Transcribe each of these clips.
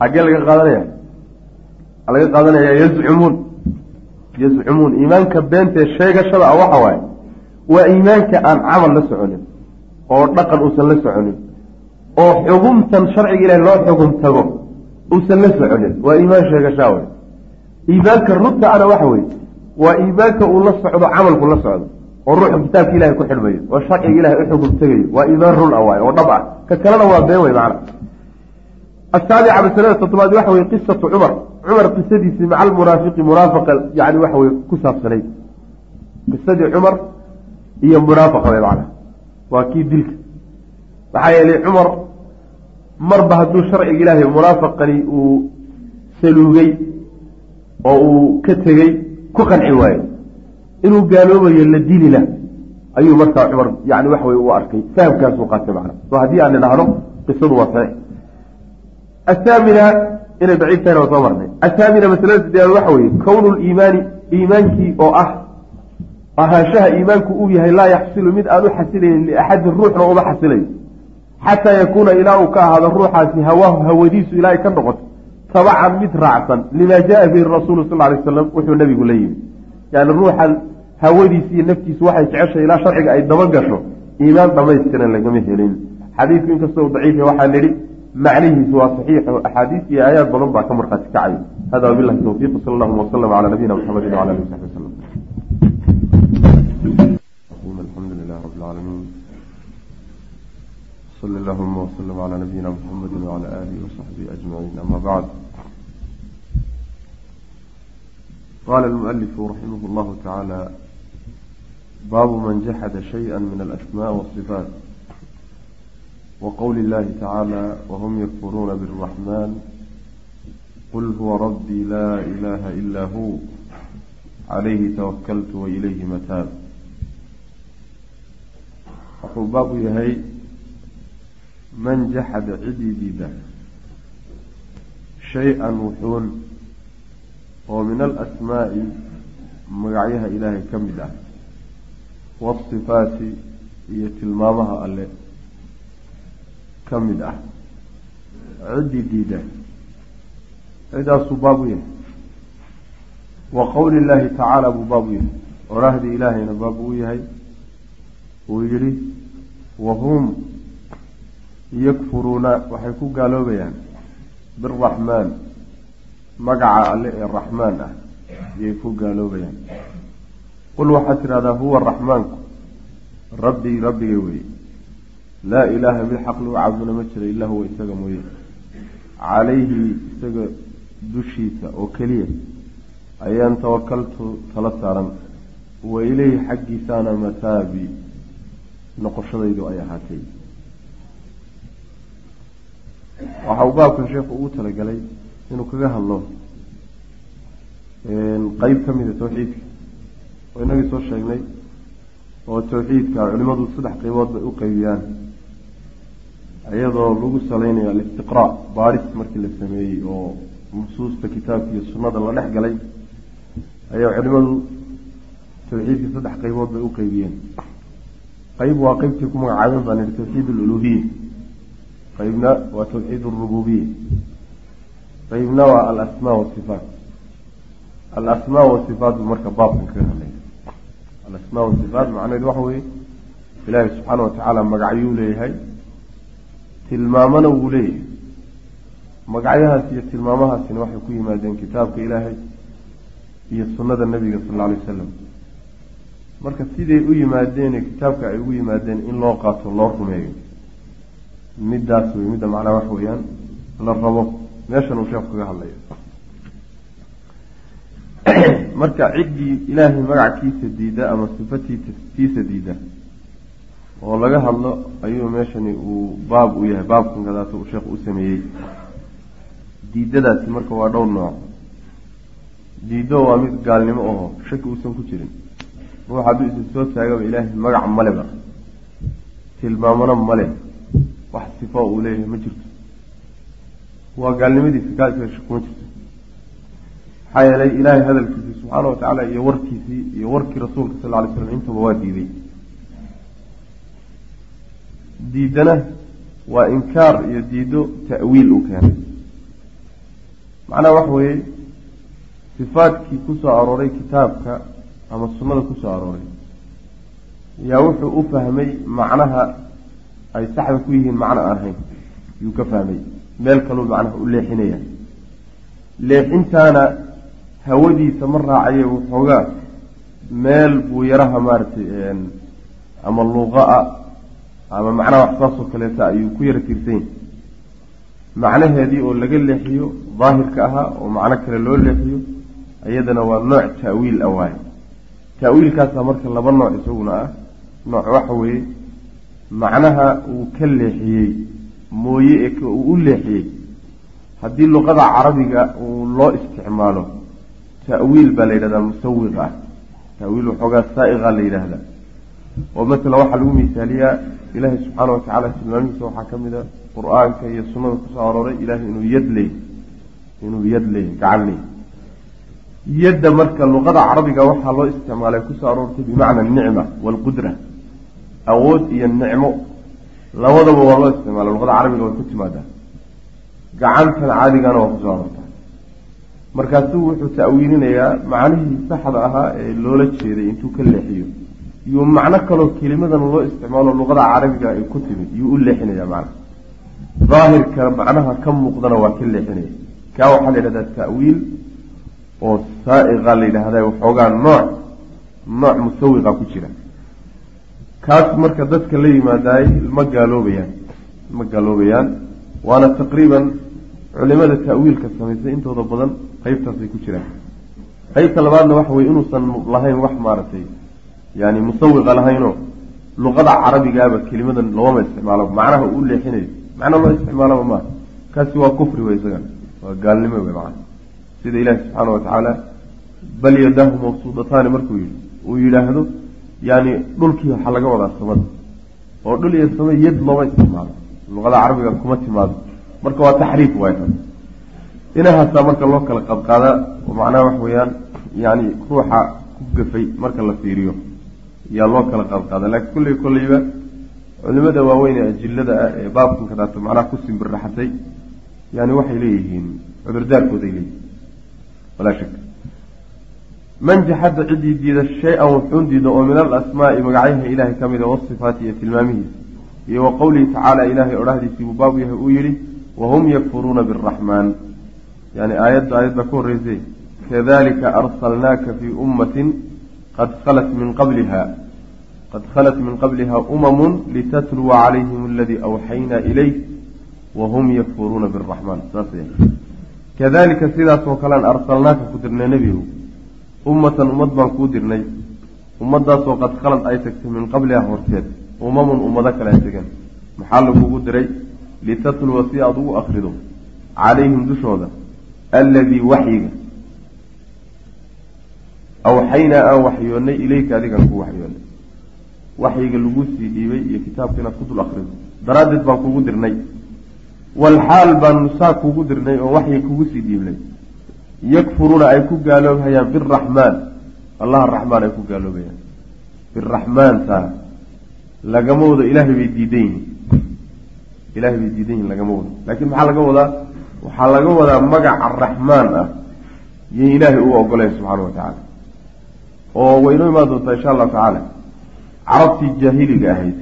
xaggee laga qaadanaya laga qaadanaya yazcumuun yazcumuun iimaanka beentee sheegashada a waxa waaye waa iimaanka aan camal la soconin oo dhaqan uusan la soconin oo xugumtan sharciga ilahi loo xugum tago uusan la soconin. Waa iimaan sheegashaa wey iimaanka runta ana waxa weye waa iimaanka uu la socdo camalku la socdo oo ruuxu kitaabka ilahay ku xidhmayo oo sharciga ilahay u xugum tegayo waa iimaan run a waay oo dhab ah. Ka kalena waa been wey macana asaabica masalada toddobaad waxa weye qisatu cumar cumar qisadiisii maca almunaafiqi munaafaqa yani waxa weye ku saabsanayd qisadii cumar iyo munaafaqa wey macana waa kii dilka maxaa yeelay cumar marba hadduu sharciga ilaahay munaafaqani uu saluugay oo uu ka tegey ku qanci waayo inuu gaaloobayo la dili lah ayuu markaa cumar yani waxa wey athaamina inay daciif tahayna waa soo marnay athaamina masalada sideedaad waxa weeye kownu liimaani iimaankii oo ah ahaanshaha iimaanku uu yahay laa yaxsilu mid aan u xasilaynin liaxadin ruuxna uma xasilayo xataa yakuuna ilaa uu ka ahaado ruuxaasi hawaahu hawadiisu ilaa ka noqoto tabacan mid raacsan limaa jaaa bihi rasuulu sal ly wasalam wuxuu nabigu la yimi yani ruuxan hawadiisi iyo naftiisu waxay jeceshay ilaa sharciga ay daba gasho iimaan dhamaystiran lagama helin xadiidku inkastoo daciifa waxaa nidhi macnihiisu waa saxiix oo axaadiis iyo aayaad badan baa ka markhaati kacay. Hada wabilahi towfiiq sala allahuma wasalam calaa nabiyina maxamedin wala alihi saxbi wasalam alxamdu lilah wasalam calaa nabiyina muxamedin wala aalihi wasaxbihi ajmaciin ama bacd qala almualifu raximah llahu tacaala baabu man jaxada shaya min alasmaa wasifaat وqول الlahi tacaalى whm ykfuruuna bالرaحman qul huwa rabbii laa ilaha ila hu calayhi tawakaltu wailayhi mataab wuxuu baab u yahay man jaxada cidii diida shay-an wuxuun oo min alasmaa'i magacyaha ilaahay ka mid ah waasifaati iyo tilmaamaha alle ka mid ah. Ciddii diida cidaasuu baab u yahay. Wa qowli illaahi tacaala buu baab u yahay oraahdii ilaahayna baab uu yahay. Uu yidhi wahum yakfuruuna waxay ku gaaloobayaan. Biraxmaan magaca alle ee raxmaan ah ayay ku gaaloobayaan. Qul waxaad tidhahdaa huwa raxmaanku rabbii rabbigay weye laa ilaaha mid xaq lagu caabuduna ma jira ilaa huwa isaga mooye. Calayhi isaga dushiisa oo keliya ayaan tawakaltu tala saaran. Wa ileyhi xaggiisaana mataabi noqoshadaydu ay ahaatay. Waxa uu baabkan sheekhu ugu talagalay inuu kaga hadlo qeyb ka mida tawxiidka. Oo inagii soo sheegnay oo tawxiidka culimadu saddex qeybood bay u qeybiyaan iyadoo lagu salaynayo alistiqraa baadhis markii la sameeyey oo nusuusta kitaabka iyo sunnada la dhex galay ayaa culimadu tawxiidka saddex qeybood bay u qeybiyeen qeyb waa qeybtii ku magacaabeen baan ihi tawxiid aluluhiya qeybna waa tawxiid alrububiya qeybna waa alasmaa wasifaat alasmaa wasifaat buu marka baabkan kaga hadlaya alasmaa wasifaat macnaheedu waxa weeye ilaahi subxaana watacaala magacyuu leeyahay tilmaamana wuu leeyahay. Magacyahaas iyo tilmaamahaasina waxay ku yimaadeen kitaabka ilaahay iyo sunnada nabiga sal alla alay wasalam marka siday u yimaadeen kitaabka ay ugu yimaadeen in loo qaato loo rumeeyo middaas wey midda macnaa wax weeyaan la rabo meeshan uu sheekhu kaga hadlayo marka ciddii ilaahay magackiisa diida ama sifatiitiisa diida oo laga hadlo ayuu meeshani uu baab u yahay baabkan kadaata uu sheekhu u sameeyey. Diidadaasi marka waa dhowr nooc. Diido waa mid gaalnimo aho shaki uusan ku jirin. Ruux hadduu isa soo taagaba ilaahay magac maleba tilmaamona male wax sifo uu leeyahay ma jirto. Waa gaalnimadiisa gaalkiisa shaki kuma jirto. Maxaa yeelay ilaahay hadalkiisii subxaana wa tacaala iyo warkiisii iyo warkii rasuulka sal ly slam intaba waa diiday diidana waa inkaar iyo diido ta'wiil uu keenay. Macnaha waxa weeye sifaadkii ku soo arooray kitaabka ama sunnada ku soo arooray yaa wuxuu u fahmay macnaha ay saxda ku yihiin macno aan ahayn. Yuu ka fahmay meel kaluu macnaha u leexinaya. Leexintaana hawadiisa ma raacaye waxoogaa meel buu yaraha maaragtay ama luqa-a ama macnaha wax saasoo kaleeta ayuu ku yara tirsany macnaheedii oo laga leexiyo daahirka ahaa oo macno kale loo leexiyo iyadana waa nooc ta'wiil ah waaye. Ta'wiilkaasaa marka laba nooc isaguna ah. Nooc waxa weeye macnaha uu ka leexiyey mooye ee uu u leexiyey. Haddii luqada carabiga uu loo isticmaalo ta'wiil baa la yidhahdaa musawiq ah ta'wiil waxoogaa saa'iqa la yidhaahdaa oo matala waxaa lagu misaaliyaa ilaahay subxaana watacaala tilmaamihiisa waxaa ka mid a qur'aanka iyo sunnada ku soo arooray ilahay inuu yad leey inuu yad leey gacan leey. Yadda marka luqada carabiga waxaa loo isticmaalay ku soo aroortay bimacna anicma waalqudra awood iyo nicmo. Labadaba waa loo isticmaala luqada carabiga way ku timaadaa. Gacantan caadigana waa ku soo aroortaa markaasuu wuxuu ta'wiilinayaa macnihii saxda ahaa ee loola jeeday intuu ka leexiyo yuu macno kaloo kelimadan loo isticmaalo luqada carabiga ay ku timid yuu u leexinaya macna daahirka macnaha ka muuqdana waa ka leexinaya. Kaa waxaa la yidhahdaa ta'wiil oo saa'iqa la yidhaahda waxoogaa nooc nooc musawiqa ku jira. Kaas marka dadka la yimaadaay ma gaaloobayaan ma gaaloobayaan. Waana taqriiban culimada ta'wiilka samaysay intooda badan qeybtaasay ku jiraan. Qeybta labaadna waxa weye inuusan lahayn wax maaragtay yani musawiqa lahaynoo luqada carabigaaba kelimadan looma isticmaalo macnaha uu leexinayo macna loo isticmaalaba maaha kaasi waa kufri wey isaga waa gaalnimo wey macana sida ilaahi subxaana watacaala bal yadaahu mabsuudataani markuu yidhi uu yidhaahdo yani dhulkii waxaa laga wadaa samada oo dhul iyo sama yad looma isticmaalo luqada carabiga kuma timaado. Marka waa taxriif waay taas. Inahaasaa marka loo kala qadqaadaa oo macnaha wax weeyaan yani ruuxa ku gafay marka la fiiriyo yaa loo kala qadqaada laakiin kulley kolleyba culimada waaweyn ee ajilada ah ee baabkan ka dhaato macnaha ku simbirraxatay yani waxay leeyihiin cudurdaarkooday leeyihiin walaa shak man jaxada ciddii diida shay-an wuxuun diida oo min alasmaa'i magacyaha ilaahay ka mida wasifaati iyo tilmaamihiisa iyo wa qowlihi tacaala ilaahay odhahdiisii buu baabu yahay uu yidhi wahum yakfuruuna biaraxmaan yani aayadda aayad baa ka horreysay kadalika arsalnaaka fii ummatin qad khalat min qabliha qad khalat min qabliha umamun litatluwa calayhim aladii awxaynaa ilayk wahum yakfuruuna biraxmaan saas kadalika sidaasoo kalean arsalnaaka ku dirnay nebigu ummatan ummad baan kuu dirnay ummadaasoo qad khalad ay tagtay min qabliha horteed umamun ummado kale ay tageen maxaa lagugu diray litatluwa si aada ugu akrido calayhim dushooda alladii waxyiga awxaynaa aan waxyoonnay ilayka adigaan ku waxyoonnay waxyiga lagu sii dhiibay iyo kitaabka inaad ku dul akrido daraaddeed baan kugu dirnay walxaal baanu saa kugu dirnay oo waxyi kugu sii dhiibnay yakfuruuna ay ku gaaloobhayaan biraxmaan allaha raxmaan ay ku gaaloobayaan biraxmaanta lagama wado ilaahay bay diidan yihiin ilahay bay diidan yihiin lagama wado laakiin maxaa laga wadaa waxaa laga wadaa magaca raxmaan ah yay ilaahay uga ogoleen subxaana wa tacaala oo waynoo imaan doontaa insha allahu tacaala. Carabtii jaahiliga ahayd.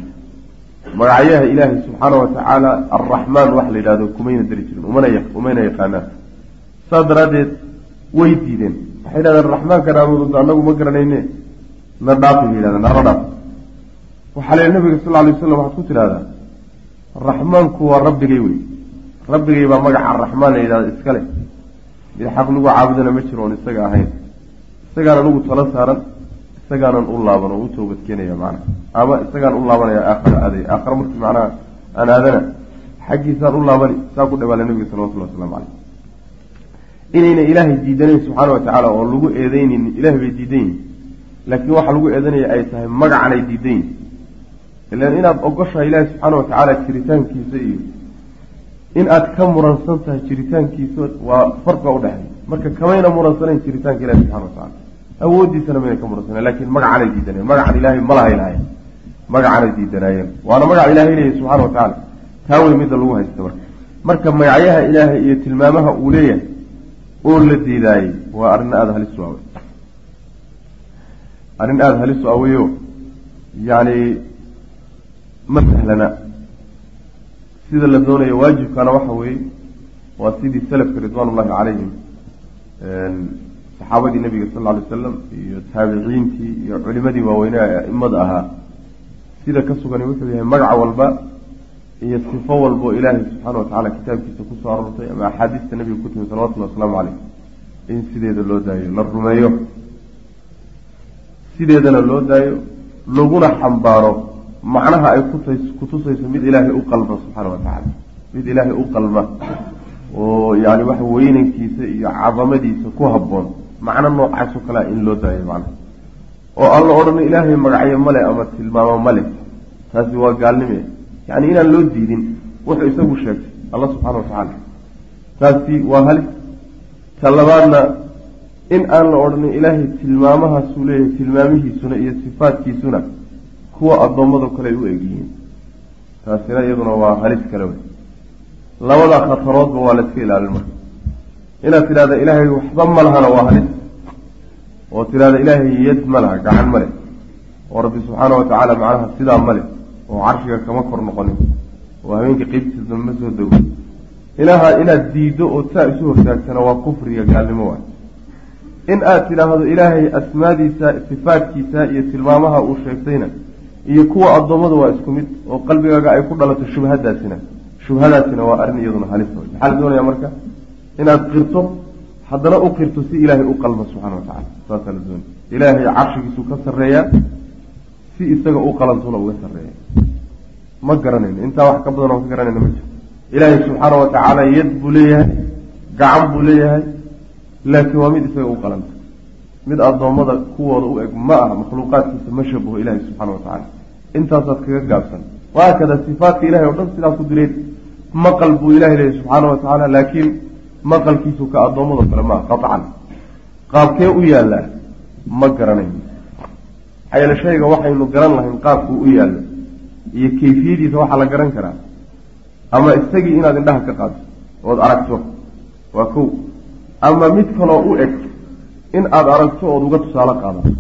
Magacyaha ilaahay subxaana wa tacaala alraxmaan wax la yidhahdo kumayna dari jirin umana umayna yaqaanaan. Saas daraaddeed way diideen. Waxay yidhahdeen raxmaanka naamududa annagu ma garanayne na dhaafi bay yidhahdeen nara dhaaf. Waxaa la yidhi nabiga sal lla alay waslam waxaad ku tidhahdaa raxmaanku waa rabbigay wey. Rabbigay baa magaca raxmaan la yidhahda iska leh. Mid xaq lagu caabudana ma jiro oon isaga ahayn isagaanan ugu tala saaran isagaanan u laaban oo u toobadkeenaya macnaha. Ama isagaan u laabanaya aakhara aaday aakhara markii macnaha aan aadana xaggiisaan u laabani saa ku dhawaala nabiga salawatullahi waslamu caleyh inayna ilaahay diidanayn subxaana wa tacaala oo lagu eedeynin ilahay bay diidan laakiin waxa lagu eedanaya ay tahay magacan ay diidan yihiin ilan inaad ogoshahay ilaahi subxaana wa tacaala jiritaankiisa iyo in aad ka muransan tahay jiritaankiisa waa farqa udhexeey marka kamayna muransanayn jiritaanka ilahi subxana wa tacala awoodiisana mayna ka muransanan laakiin magacanay diidanayeen magacan ilaahay malahay lahayen magacanay diidanaayeen waana magaca ilahay leeyahy subxana wa tacaala taa wey midda lagu haysta marka. Marka magacyaha ilaahay iyo tilmaamaha uu leeyahay oo la diidaayey waa arrin aada halis u awey arrin aada halis u aweyo yacni ma sahlana. Sida la doonayo waajibkana waxa weeye waa sidii salafka ridwaan ullahi calayhim saxaabadii nabiga sal alay wasalam iyo taabiciintii iyo culimadii waaweynea ee aimada ahaa sida ka sugani wuxuu yahay magac walba iyo sifo walbo ilaahay subxaana watacaala kitaabkiisa ku soo aroortay ama axaadiista nabiga ku timi salawatullhi wasalaamu caleyh in sideeda loo daayo la rumeeyo. Sideedana loo daayo laguna xambaaro macnaha ay kutusayso mid ilaahay u qalma subxaana watacaala mid ilaahay u qalma oo yani waxa weynankiisa iyo cadamadiisa ku habboon macno noocaasoo kalea in loo daayo macnaha oo aan la odhano ilaahay magacyo male ama tilmaamo male taasi waa gaalnime yani inaan loo diidin wuxuu isagu sheegtay alla subxaana watacaala taasi waa halis. Ta labaadna in aan la odhanin ilaahay tilmaamahaasuu leeyahay tilmaamihiisuna iyo sifaadkiisuna kuwa addoommado kale ay u egyihiin taasina iyaduna waa halis kale wey. Labada khataroodba waa la iska ilaalin marka inaad tidhahda ilaahay waxba ma lahana waa halis. Oo tidhahda ilaahay yad ma laha gacan ma leh. Oo rabbi subxaana wa tacaala macnaha sidaa ma leh oo carshiga kama kor noqonin. Oo habeenka qeybtiisa ma soo dego ilaha inaad diiddo oo saa isu hortaagtana waa kufriga gaalnimo waay. In aad tidhaahdo ilaahay asmaadiisa sifaadkiisa iyo tilmaamaha uu sheegtayna iyo kuwa addoommada waa isku mid oo qalbigaaga ay ku dhalato shubhadaasina. Shubhadaasina waa arrin iyaduna halis maxaa la doonaya marka inaad qirto haddana u qirto si ilaahay u qalmo subxana wa tacala saasaa la doonaya ilaahay carshigiisuu ka sarreeyaa si isaga u qalantuna uga sarreeya. Ma garanayno. Intaa wax ka badan oo ka garanayno ma jiro ilaahay subxaana wa tacaala yad buu leeyahay gacan buu leeyahay laakiin waa mid isaga u qalanta. Mid addoommada kuwooda u eg ma ah makhluuqaadkiisa ma shabaho ilaahay subxaana wa tacaala. Intaasaad kaga gaabsan. Wahaakada sifaatka ilahay o dhan sidaa ku direed maqal buu ilahay leeyahy subxaana wa tacaala laakiin maqalkiisu ka addoommado kale maaha qaطcan qaabkee u yaallaa ma garanayno maxaa yeele shayga waxaynu garan lahayn qaabkuu u yaallo iyo kayfiyadiisa waxaa la garan karaa. Ama isagii inaad indhaha ka qaadto ood aragto waa kow. Ama mid kaloo u eg in aada aragto ood uga tusaale qaadato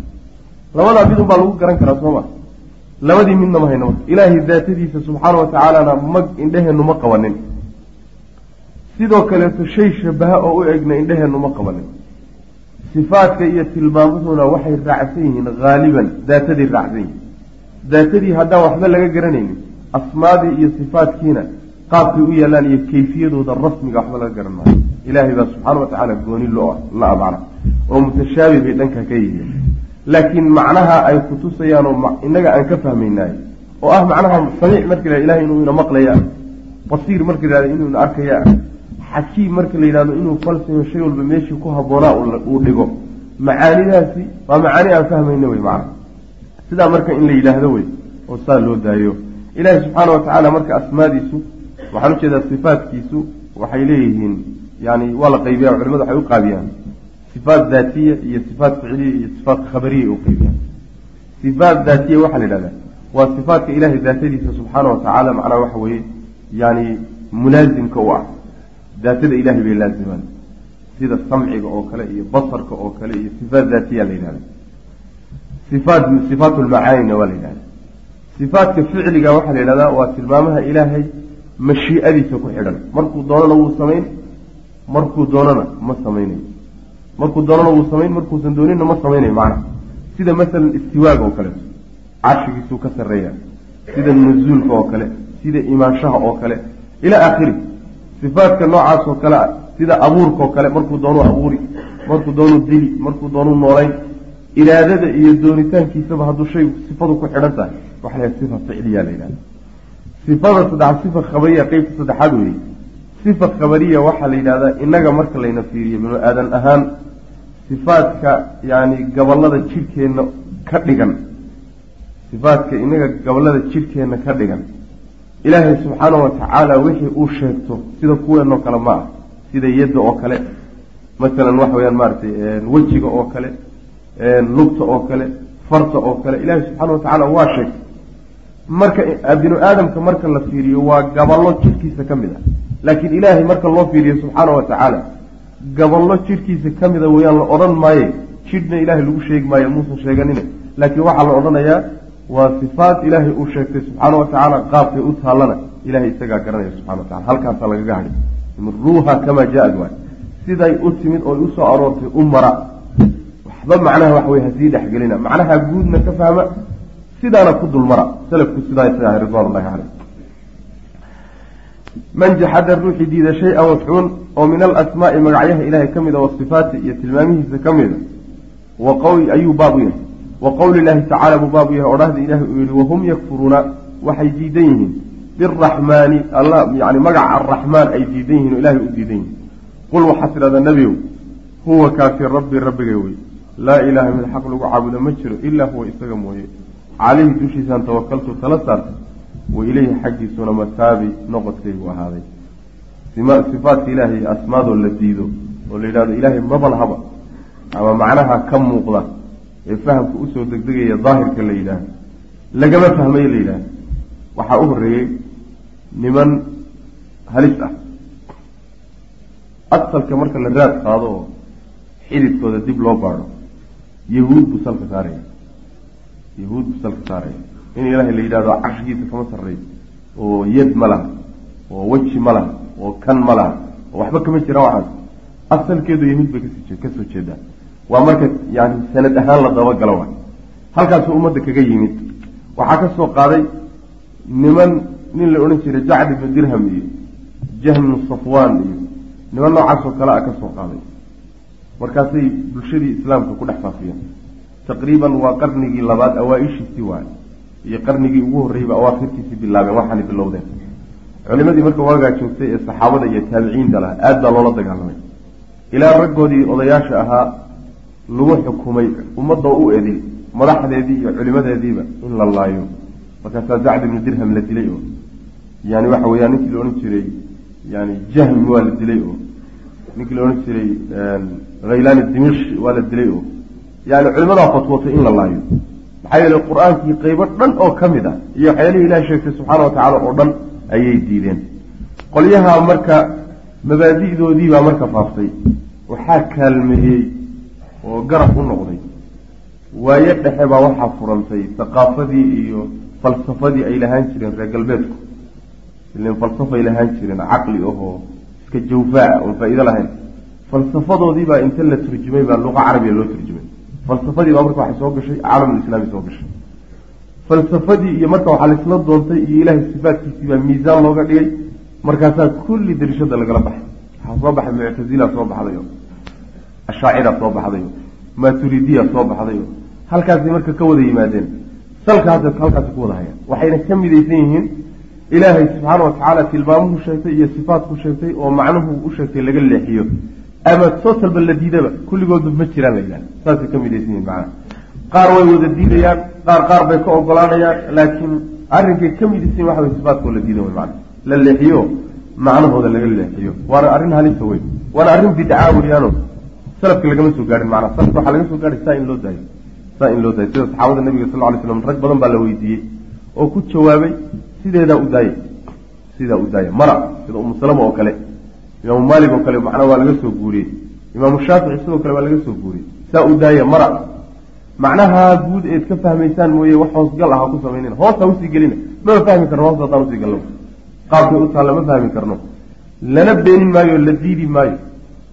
labadaa mid unbaa lagu garan karaa soo ma labadii midna ma hayno. Marka ilaahay daatadiisa subxaana wa tacaalana ma indheheennu ma qabanin sidoo kaleeto shay shabaha oo u egna indheheennu ma qabanin. Sifaadka iyo tilmaamuhuna waxay raacsan yihiin haaliban daatadii raacsan yihiin. Daatadii haddaan waxba laga garanaynin asmaadii iyo sifaadkiina qaabkay u yaallaan iyo kayfiyadooda rasmiga waxba laga garan maayo. Ilaahay baa subxaana wa tacaala gooni lo la amacna oo mutashaabi bay dhanka ka yihiin. Laakiin macnaha ay kutusayaan oo inaga aan ka fahmaynaay oo ah macnaha samiic marka la ilahay inuu ina maqlaya basiir marka la yihahdo inuu ina arkaya xakiim marka la yidhahdo inuu falsayo shay walba meeshii ku habboonaa uu dhigo. Macaanidaasi waa macaani aan fahmayna wey macna. Sidaa marka in la yidhaahdo wey oo saa loo daayo. Ilaahi subxaana wa tacaala marka asmaadiisu waxaan u jeedaa sifaadkiisu waxay leeyihiin yani waa la qaybiya culimadu waxay u qaabiyaan. Sifaat daatiya iyo sifaat ficliya iyo sifaat khabariya u qaybiyaan. Sifaat daatiya waxaa la yidhahdaa waa sifaatka ilaahay daatadiisa subxaana wa macnaha waxa weeye yani mulaasimka u ah daatada ilahay bay laazimaan sida samciga oo kale iyo basarka oo kale iyo sifaat daatiya la yidhahda sifaat sifaat lmacaanina waa la yidhahda sifaatka ficliga waxaa la yidhahdaa waa tilmaamaha ilaahay mashii'adiisa ku xidhan. Markuu doonana wuu samayn markuu doonana ma samaynayo markuu doonana wuu samayn markuusan doonina ma samaynayo macnaha sida masalan istiwaaga oo kaleeto carshigiisuu ka sarreeya. Sida nuzuulka oo kale sida imaanshaha oo kale ilaa aakhiri sifaadka noocaas oo kale ah sida abuurka oo kale markuu doonuu abuuri markuu doonuu dili markuu doonuu noolayn iraadada iyo doonitaankiisaba hadduu shay sifadu ku xidhan tahay waxa la sifa ficliya la yidhahda sifada saddex sifa khabariya qeybta saddexaad weeye. Sifa khabariya waxaa la yidhahdaa innaga marka layna fiiriyo binu aadan ahaan sifaadka yani gabolada jidhkeenna ka dhigan. Sifaadka inaga gabolada jidhkeenna ka dhigan ilaahay subxaana wa tacaala wixii uu sheegto sida kuweenoo kale ma ah sida yadda oo kale. Masalan waxa weyaan maaragtay wejiga oo kale lugta oo kale farta oo kale. Ilaahay subxaana wa tacaala waa sheegtay. Marka binu aadamka marka la fiiriyo waa gaballo jidhkiisa ka mid ah. Laakiin ilaahay marka loo fiiriyo subxaana wa tacaala gaballo jidhkiisa ka mida weyaan la odhan maaye. Jidhna ilaahay lagu sheegi maayo muusan sheeganine laakiin waxaa la odhanayaa waa sifaat ilaahay uu sheegtay subxaana wa tacaala qaabkay u taallana ilahay isagaa garanaya subxana wa tacala halkaasaa lagaga hadhay ruuha kamaa jaa-ad waay siday u timid oo u soo aroortay u mara. Waxba macnaha wax wey hasii dhexgelina macnaha guudna ka fahma sidaana ku dulmara salafku sidaa isaga ridwan ullahi caleyh man jaxada ruuxii diida shay-an waxuun oo min alasmaa'i magacyaha ilaahay ka mida wasifaati iyo tilmaamihiisa ka mida wa qowli ayuu baab u yahay wa qowli llaahi tacala buu baab u yahay odhahda ilaahay uu yihi wahum yakfuruuna waxay diidan yihiin biraxmaani alla yani magaca arraxmaan ay diidan yihiin o ilahay u diidan yihiin qul waxaad tidhahdaa nebiyow huwa kaasi rabbi rabbigay wey laa ilaaha mid xaq lagu caabudo ma jiro ilaa huwa isaga mooye caleyhi dushiisaan tawakaltu tala saartay wa ileyhi xaggiisuna mataabi noqodkaygu ahaaday sifaadka ilaahay asmaadoo la diido oo la yidhahdo ilaahay maba lahaba ama macnaha ka muuqda ee fahamka u soo degdegaya daahirka la yidhaahdo. Lagama fahmayo la yidhaahdo. Waxaa u horeeyey niman halis ah. Asalka marka la raad qaado oo xididkooda dib loo baadho. Yahuud buu salka saaraya. Yahuud buu salka saaraya. In ilaahay la yidhahdo carshigiisa kama sarreeyo oo yad ma laha oo weji ma laha oo kan ma laha oo waxba kama jiraan waxaas. Asalkeedu yahuud bay kas ka soo jeedaan waa marka yani sanad ahaan la dabagalo wa halkaasuu ummadda kaga yimid. Waxaa ka soo qaaday niman nin la odhan jiray jacd ibnu dirham iyo jahmnu safwaan iyo niman noocaas oo kale a ka soo qaaday. Markaasay bulshadii islaamka ku dhex faafiyeen. Taqriiban waa qarnigii labaad awaa-ishiisii waay. Iyo qarnigii ugu horreeyba awaakhirtiisii bilaabeen waxaanay bilowdeen. Culimadii marka waagaa joogtay ee saxaabada iyo taabiciinta laha aada baa loola dagaalamay. Ilaa raggoodii odayaasha ahaa lagu xukumay ummadda u edil madaxdeedii iyo culimadeediiba in la laayo. Markaasaa zacd ibnu dirham la dilay oo yani waxa weeyaan ninkii la odhan jiray yani jahmi waa la dilay oo ninkii la odhan jiray haylaani dimish waa la dilay oo yani culimadaa fatwootay in la laayo. Maxaa yeelay qur'aankii qeybo dhan oo ka mid ah iyo waxyaalihii ilahi sheegtay subxaana watacaala oo dhan ayay diideen. Qolyaha marka mabaadi'doodii baa marka faaftay. Waxaa kaalmeeyey oo garab u noqday. Waayo dhexe baa waxaa furantay thaqaafadii iyo falsafadii ay lahaan jireen reer galbeedku. Ilan falsafay lahaan jireen caqli ahoo iska jawfaaca oon faa-iido lahayn. Falsafadoodii baa inta la turjumay baa luqa carabiya loo turjumay. Falsafadii baa marka waxay soo gashay caalamulislaami soo gashay. Falsafadii iyo marka waxaa laisla doontay iyo ilaahay sifaadkiisii baa miisaan looga dhigay markaasaa kulli darishada lagala baxay. Waxaa soo baxay muctazila soo baxdayo ashaacira soo baxdayo maturidiya soo baxdayo halkaasay marka ka wada yimaadeen. Salkaas halkaasi ku wada hayaan. Waxayna ka midaysan yihiin ilaahay subxaana watacaala tilmaamuhu sheegtay iyo sifaatku sheegtay oo macnuhu u sheegtay laga leexiyo. Ama totalba la diidaba kulligoodba ma jiraan la yidhahda saasay ka midaysan yihiin macnaha. Qaar way wada diidayaan qaar qaar bay ka ogolaanayaan laakiin arrinkay ka midaysan waxa way sifaatkoo la diida wey macana la leexiyo macnahooda laga leexiyo. Waana arrin halisa wey waana arrin bidcaa weyaano salafka lagama soo gaarin macnaa salafka waxaa laga soo gaaray saa in loo daayo saa in loo daayo. Sida saxaabada nabiga sal ly slam rag badan baa la weydiiyey oo ku jawaabay sideedaa u daaya sidaa u daaya mara sida umu salama oo kale imaamu maalik oo kale macnaa waa laga soo guuriyey. Imaamu shaafici sidoo kale waa laga soo guuriyey. Saa u daaya mara. Macnaha guud eed ka fahmaysaan mooye wax hoosgal ah ha ku samaynina hoos ha u sii gelina mama fahmi karno hoos haddaan u sii galno qaabkay u taalla ma fahmi karno. Lana beenin maayo la diidi maayo.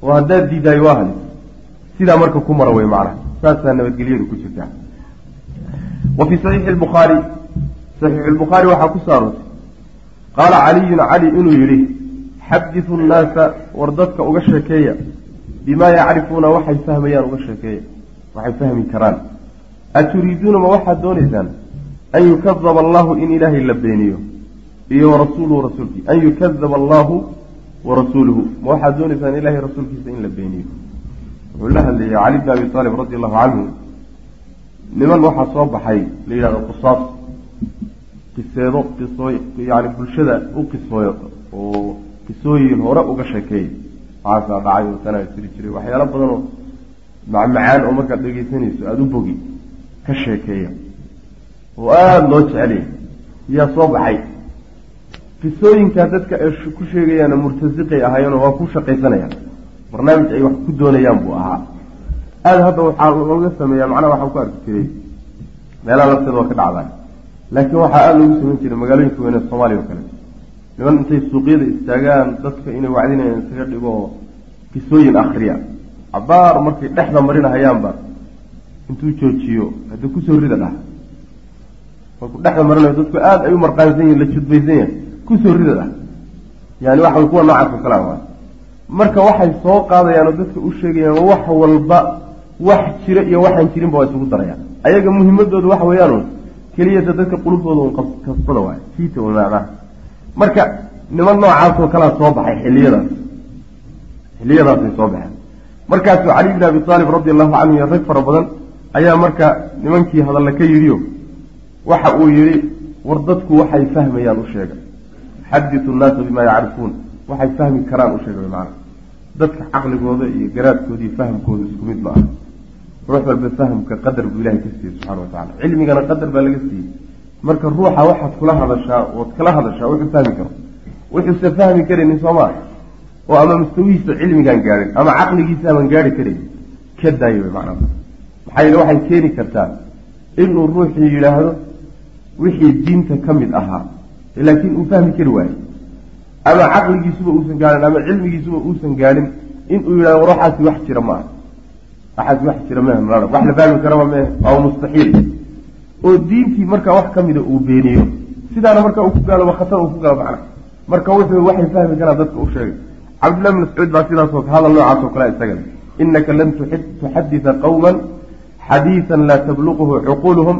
Oo haddaad diidaayo waa halis sidaa marka ku mara wey macnaha saasaa nabadgelyadu ku jirtaa. Wa fii saxiixi lbukhaari saxiixu lbukhaari waxaa ku aroortay qaala caliyun cali inuu yidhi xadisu nnaasa war dadka uga sheekeeya bimaa yacrifuuna waxay fahmayaan uga sheekeeya waxay fahmi karaan. Aturiiduuna ma waxaad doonaysaan an yukadaba allahu in ilaahay la beeniyo iyo warasuuluhu rasuulkii an yukadaba allahu warasuuluhu ma waxaad doonaysaan ilahay rasuulkiisa in la beeniyo wuxuu la hadlayay cali bn abi aalib radi allahu canhu niman waxaa soo baxay la yidhahdo qusaas. Qiseedo qisooy yani bulshada u qisooyo oo qisooyin hore uga sheekeeya waxaasaa dhacay oo tanaa jiri jiray. Waxyaalo badan oo macmacaan oo markaad dhegeysanayso aada u bogi ka sheekeeya. Oo aada loo jecelya yaa soo baxay. Qisooyinkaa dadka ay ku sheegayaana murtasiqay ahaayeenoo waa ku shaqaysanayaan barnaamij ay wax ku doonayaan buu ahaa. Aada hadda waxaa looga sameeyaa macnaha waxaan ku arki jiray meelaha lafteeda waa ka dhacdaa laakiin waxaa aada loogu samayn jiray magaalooyinka weyne soomaaliya oo kale. Niman intay suuqyada istaagaan dadka inay wacdinayaan isaga dhigo kisooyin akriya cabaar markay dhexda marinahayaanba intuu joojiyo haddii ku soo rida dhah. Markuu dhexda marinayo dadku aada ay u marqaansan yihiin la judbaysan yahay ku soo rida dhah. Yani waxa kuwa noocaas oo kalea waay marka waxay soo qaadayaan oo dadka u sheegayaan wax walba wax jira iyo waxaan jirinba waa isugu darayaan ayaga muhimadooda waxa weeyaan keliyata dadka qulubtooda un kasbada waay. Fiita macnaha marka niman noocaasoo kalea soo baxay xiliyadaas xiliyadaasay soo baxeen. Markaasuu cali bn abi aalib radi allahu canhu iyo rag fara badan ayaa marka nimankii hadalla ka yidhiyo waxa uu yidhi war dadku waxay fahmayaan u sheega xaditu nnaasa bima yacrifuun. Waxay fahmi karaan u sheega maana dadka caqligooda iyo garaadkooda iyo fahamkooda isku mid ma aha ruux walba fahamka qadar buu ilahay ka siiyey subxana watacala cilmigana qadar baa laga siiyey. Marka ruuxa waxaad kula hadashaa ood kala hadashaa wuxuu fahmi karo wuxuuse fahmi karaynin soo maa oo ama mustawihiisa cilmigaan gaadhin ama caqligiisa aman gaari karayn ka daayo wy macnaa maxaa yeele waxay keeni kartaa inuu ruuxii yidhaahdo wixii diinta ka mid ahaa laakiin uu fahmi kari waayo ama caqligiisuba uusan gaadhin ama cilmigiisuba uusan gaadhin inuu yidhahdo waxaasi wax jira ma aha waxaasi wax jira maaha wax la fahmi karaba mee waa mustaxiil. Oo diintii markaa wax ka mida uu beeniyo sidaana marka uu ku gaaloba khatar uu ku galo macna marka wuxuu waxay fahmi karaan dadka u sheegay. Cabdillahi bn mascuud baa sidaasoo hadal noocaas oo kale isaga. Inaka lan tuxadita qawma xadiisan laa tabluquhu cuquuluhum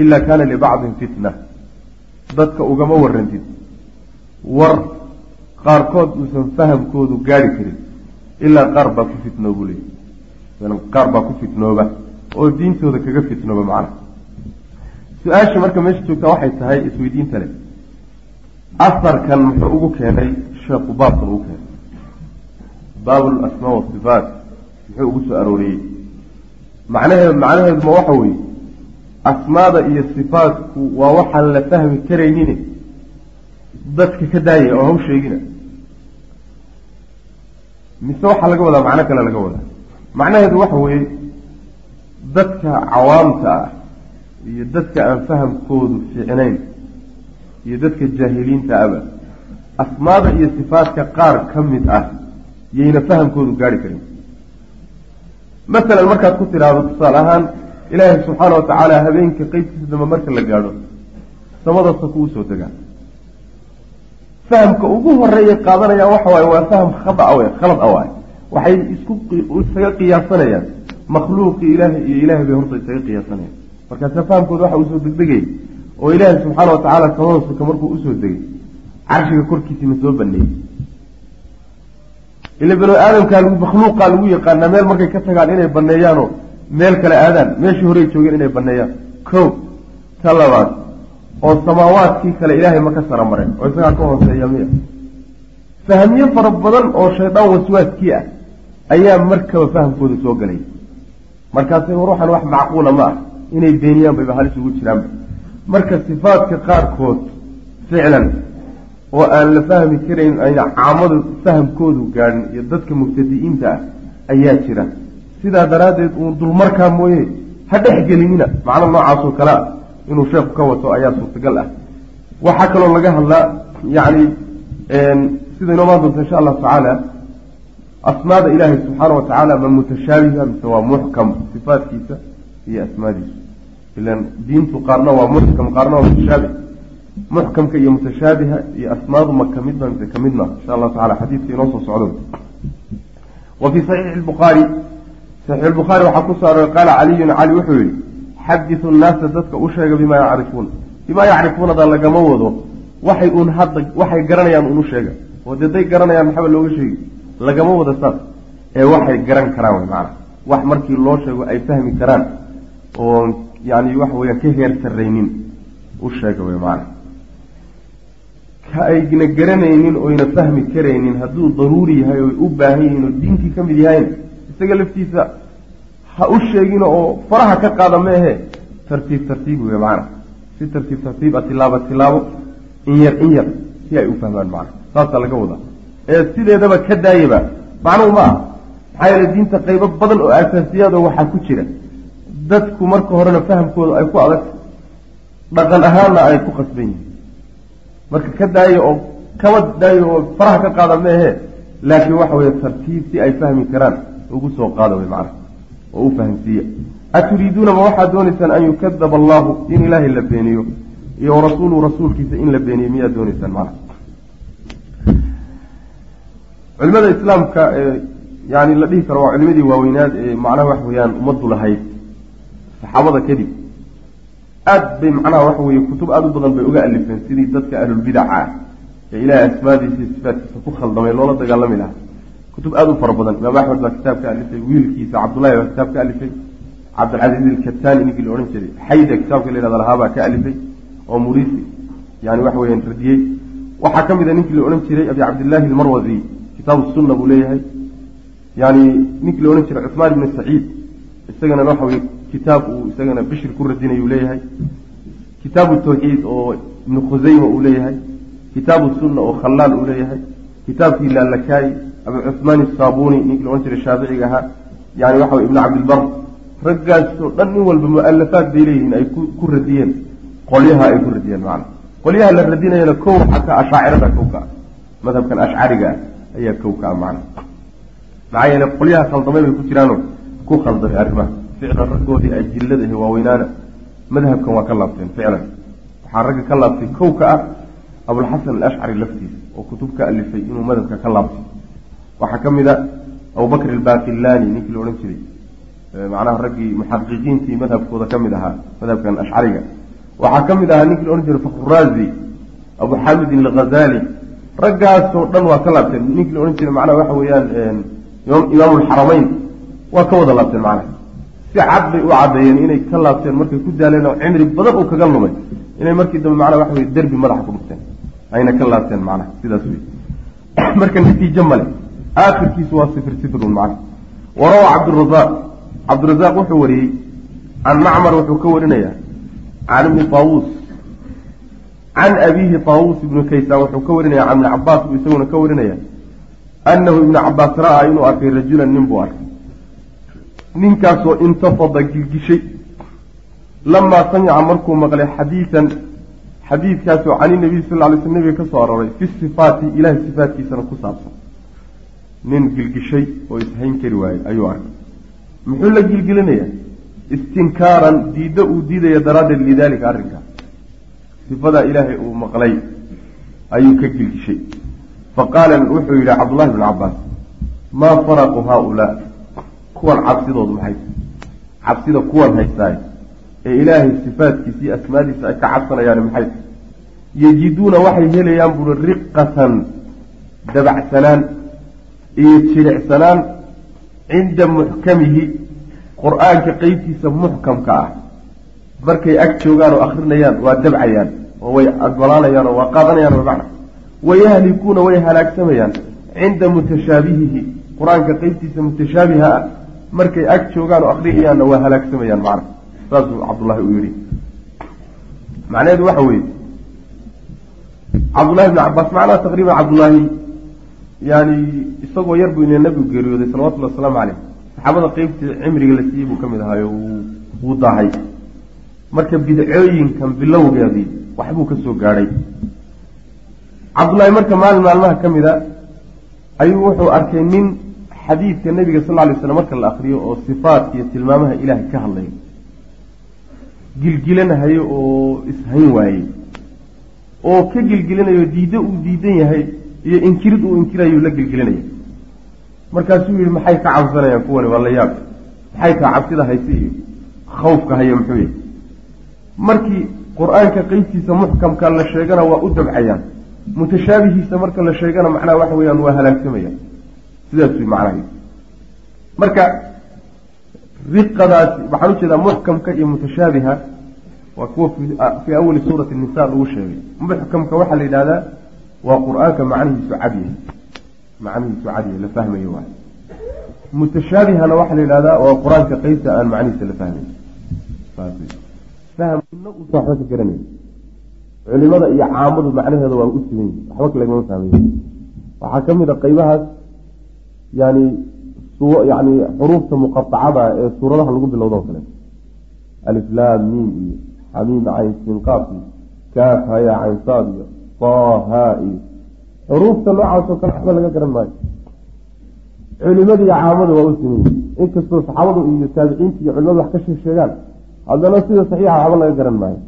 ila kana libacdin fitna. Dadka ugama warantid war qaarkood uusan fahamkoodu gaari karin ilaa qaar baa ku fitnoobu leey qaar baa ku fitnooba oo diintooda kaga fitnooba macna. Su'aasha marka meesha joogtaa waxay tahay isweydiinta leh. Asarkan muxuu ugu keenay sheekhu baabkan ugu keenay. Baab lasmaa wasifaat muxuu ugu soo arooriyey. Macnaheed macnaheedu ma waxa weeye. Asmaada iyo sifaatku waa waxaan la fahmi karaynin. Dadka ka daaya oo haw sheegina mise waxaa laga wadaa macno kale laga wadaa. Macnaheedu waxa weeye dadka cawaamta ah iyo dadka aan fahamkoodu fiicnayn iyo dadka jaahiliinta aba asmaada iyo sifaatka qaar ka mid ah yayna fahamkoodu gaari karin. Masalan markaad ku tidhaahdo tusaale ahaan ilaahay subxaana wa tacaala habeenka qeybtiisa dambe marka la gaadho samadasa ku u soo degaa fahamka ugu horreeya qaadanayaan waxa waaye waa faham khada awe khalad a waay. Waxay isku isaga qiyaasanayaan. Makhluuqii ilaahay iyo ilaahay bay horta isaga qiyaasanayaan. Markaasa fahamkooda waxa u soo degdegayay oo ilaahay subxaana wa tacaala samadasaka markuu u soo degay carshiga korkiisina soo baneeyey ila banu aadamkaa makhluuqaa lagu yaqaanaa meel markay ka tagaan inay baneeyaanoo meel kale aadaan meeshii horey joogeen inay baneeyaan ko ta labaad oo samaawaadkii kale ilaahay ma ka sara mareen oo isagaa ka hooseeya miya. Fahmiye fara badan oo shaydaan waswaaskii ah ayaa markaba fahamkooda soo galay. Markaasay ruuxan wax macquula ma ah inay beeniyaan bayba halis ugu jiraanba marka sifaadka qaarkood ficlan oo aan la fahmi karayn ayna caamadu fahamkoodu gaadhin iyo dadka mubtadi'iinta ah ayaa jira. Sidaa daraaddeed uun dulmarkaa mooye ha dhex gelinina macno noocaasoo kale ah inuu sheekhu ka wato ayaa suurtagal ah. Waxaa kaloo laga hadlaa yacni sida inoo maan doonta insha allahu tacaala asmaada ilaahay subxaana wa ma mutashaabiha mise waa muxkam sifaadkiisa iyo asmaadiisa. Ilan diintu qaarna waa muxkam qaarna waa mutashaabih muxkamka iyo mutashaabiha iyo asmaadu ma kamidba mise kamidna insha allahu tacala xadiidka inoo soo socdo. Wa fii saxiixi lbukhaari saxiix lbukhaari waxaa ku soo qaala caliyun cali wuxuu yihi xadisu nnaasa dadka u sheega bimaa yacrifuuna bimaa yacrifuunada lagama wado waxay uun hadda waxay garanayaan unu sheega. Oo dee day garanayaan maxaba looga sheegi lagama wado saas ee waxay garan karaan macanaa wax markii loo sheego ay fahmi karaan oo yani waxa weeyaan ka heer sarraynin u sheega wy macanaa ka ayna garanaynin oyna fahmi karaynin hadduu daruuri yahay oy u baahan yihiin oo diintii ka mid yahayn isaga laftiisa ha u sheegino oo faraha ka qaada meehe tartiib tartiib wey macana si tartiib tartiib a tilaabo tilaabo in yar in yar si ay u fahmaan macana saasaa laga wadaa. Ee sideedaba ka daayaba macnuhu ma ah maxaa yeele diinta qaybo badan oo asaasiyaado waxaa ku jira. Dadku marka horena fahamkooda ay ku adag dhaqan ahaanna ay ku qasban yihiin. Marka ka daayo oo kaba daayo oo faraha ka qaada meehe laakiin waxa weeye tartiib si ay fahmi karaan ugu soo qaada wey macana oo u fahamsiiya aturiiduuna ma waxaad doonaysaan an yukadaba allahu in ilaahay la beeniyo iyo warasuuluhu rasuulkiisa in la beeniyo miyaad doonaysaan macana culimada islaamka yani la dhihi karo waa culimadii waaweynaad ee macnaha wax weeyaan ummaddu lahayd saxaabada kadib. Aad bay macnaha waxa weeye kutub aada u badan bay uga alifeen sidii dadka ahlulbidaca ah ee ilaahay asmaadiisa sifaadkiisa ku khaldamay loola dagaalami lahaa kutub aada u fara badan. Imaam axmed baa kitaab ka alifay wiilkiisa cabdullahi baa kitaab ka alifay cabdilcasiiz ilkatani ninkii la odhan jiray xayda kitaabka la yhahda lahaa baa ka alifay oo murisi yani waxa weeyaan radiyey waxaa ka mid a ninkii la odhan jiray abi cabdillahi almarwazi kitaabu sunna buu leeyahay. Yani ninkii la odhan jiray cuثmaan ibni saciid isagana waxa weye kitaab uu isagana bishir ku radinayuu leeyahay. Kitaabu tawxiid oo ibnu khusayma uu leeyahay. Kitaabu sunna oo khallaal uu leeyahay. Kitaabkii laalakaay abu cuثmaan isaabuni ninkii la odhan jiray shaaficiga ahaa. Yani waxa wey ibn cabdilbar raggaasoo dhan nin walba mualafaad bay leeyihiin ay ku radiyeen. Qolyaha ay ku radiyeen macana qolyaha la radinayana kow xataa ashaacirada kowka ah madhabkan ashcariga ah ayaa kowka ah macana maxaa yeele qolyaha khaldamay bay ku jiraano ku khaldamay arrimaha. Ficlan raggoodii ajillada waaweynaana. Madhabkan waa ka laabteen ficlan. Waxaa ragga ka laabtay kowka ah abulxasan alashcari laftiisa oo kutub ka alifay inuu madhabka ka laabtay waxaa ka mid a abubakr albaqillani ninkii la odhan jiray. Macnaha raggii muxaqiqiintii madhabkooda ka mid ahaa madhabkan ashcariga waxaa ka mid ahaa ninkii la odhan jiray fakruraazi abu xamidin alghazali. Raggaasoo dhan waa ka laabteen. Ninkii la odhan jiray macnaha waxa weeyaan imaamu lxaramayn waa ka wada laabteen macnaha. Si cad bay u caddeeyeen inay ka laabteen markay ku daaleen oo cimri badan uu kaga lumay. Inay markii dambe macnaha waxa weye derbi madaxa ku dhufteen ayna ka laabteen macnaha sidaas wey marka natiijo male aakhirkiisu waa sifir sifirun macnaha warawa cabdirazaaq cabdirazaaq wuxuu wariyey. Can macmar wuxuu ka warinayaa. Can ibni taawuus can abiihi taawuus ibnu kaysa wuxuu ka warinaya can ibni cabaas buu isaguna ka warinaya annahu ibnu cabaas ra'a inuu arkay rajulan nin buu arkay. Ninkaasoo intafada gilgishay. Lamaa samica markuu maqlay xadiidan xadiidkaasoo cani nabiy sal ly sl nabiga ka soo aroray fi sifaati ilahay sifaatkiisana ku saabsan nin gilgishay oo ishayn kari waayey ayuu arkay. Muxuu la gilgilinayaa istinkaaran diiddo uu diidaya daraaddeed lidaalika arrinkaa sifadaa ilaahay uu maqlay ayuu ka gilgishay. Fa qaala wuxuu yidhi cabdullahi bnu cabaas maa faraqu haaulaa kuwan cabsidoodu maxay? Cabsida kuwan haystaay ee ilaahay sifaadkiisa iyo asmaadiisa ay ka cabsanayaan maxay? Yajiduuna waxay helayaan buuri riqatan dabacsanaan iyo jilicsanaan cinda muxkamihi qur'aanka qeybtiisa muxkamka ah. Markay ag joogaan oo akrinayaan waa dabcayaan oo way ogolaanayaan oo waa qaadanayaan bimacna wayahlikuuna way halaagsamayaan cinda mutashaabihihi qur'aanka qeybtiisa mutashaabiha ah markay ag joogaan oo akrinayaanna waa halaagsamayaan macna. Saasuu cabdullahi uu yihi macnaheedu waxa weeye cabdullahi bni cabaas macnaha taqriiban cabdullaahi yani isagoo yar buu ina nabigu geeriyooday salawatullhi wasalaamu caleyh saxaabada qeybtii cimriga la siiyey buu ka mid ahaayo wuu daahay. Marka bidcooyinkan bilowgeedii waxbuu ka soo gaadhay. Cabdullaahi marka maalin maalmaha ka mid a ayuu wuxuu arkay nin xadiidka nebiga sal lla lay slam marka la akriyo oo sifaadka iyo tilmaamaha ilaahay ka hadlayo gilgilanahayo oo ishayn waayey oo ka gilgilanayo diiddo uu diidan yahay iyo inkirid uu inkirayuu la gilgilinaya markaasuu yihi maxay ka cabsanayaan kuwani? Waa la yaab. Maxay taa cabsida hayse iyo khawfka haya muxuu yahay. Markii qur'aanka qeybtiisa muxkamka la sheegana waa u dabcayaan. Mutashaabihiisa marka la sheegana macnaha waxa weyaan waa halaagsamayaan sidaas wy macnaha marka riqadaasi waxaan u jeedaa muxkamka iyo mutashaabiha waa kuwa fii awali suurati nisa lagu sheegay. Muxkamka waxaa la yidhahdaa waa qur'aanka macnihiisu cadyahay macnihiisu cadyahay la fahmayo waay mutashaabihana waxaa la yidhahdaa waa qur'aanka qeybta aan macnihiisa la fahmayn fahmna uusa waxba ka garanay. Culimada iyo caamadu macnaheeda waa u siman yihi waxba lagama fahmay waxaa ka mid a qeybahaas yani yani xuruufta muqaacada ee suuradaha lagu bilowdo o kale. Aliflaam miim iyo xamiim cayn sinqaaf iyo kaaf haya caynsaad iyo iyo xuruufta noocaasoo kale waxba laga garan maayo culimadii caamadu waa u sameeyey inkastoo saxaabadu iyo taabiciinta iyo culimadu wax ka sheeg sheegaan haddana sida saxiixa waxba laga garan maayo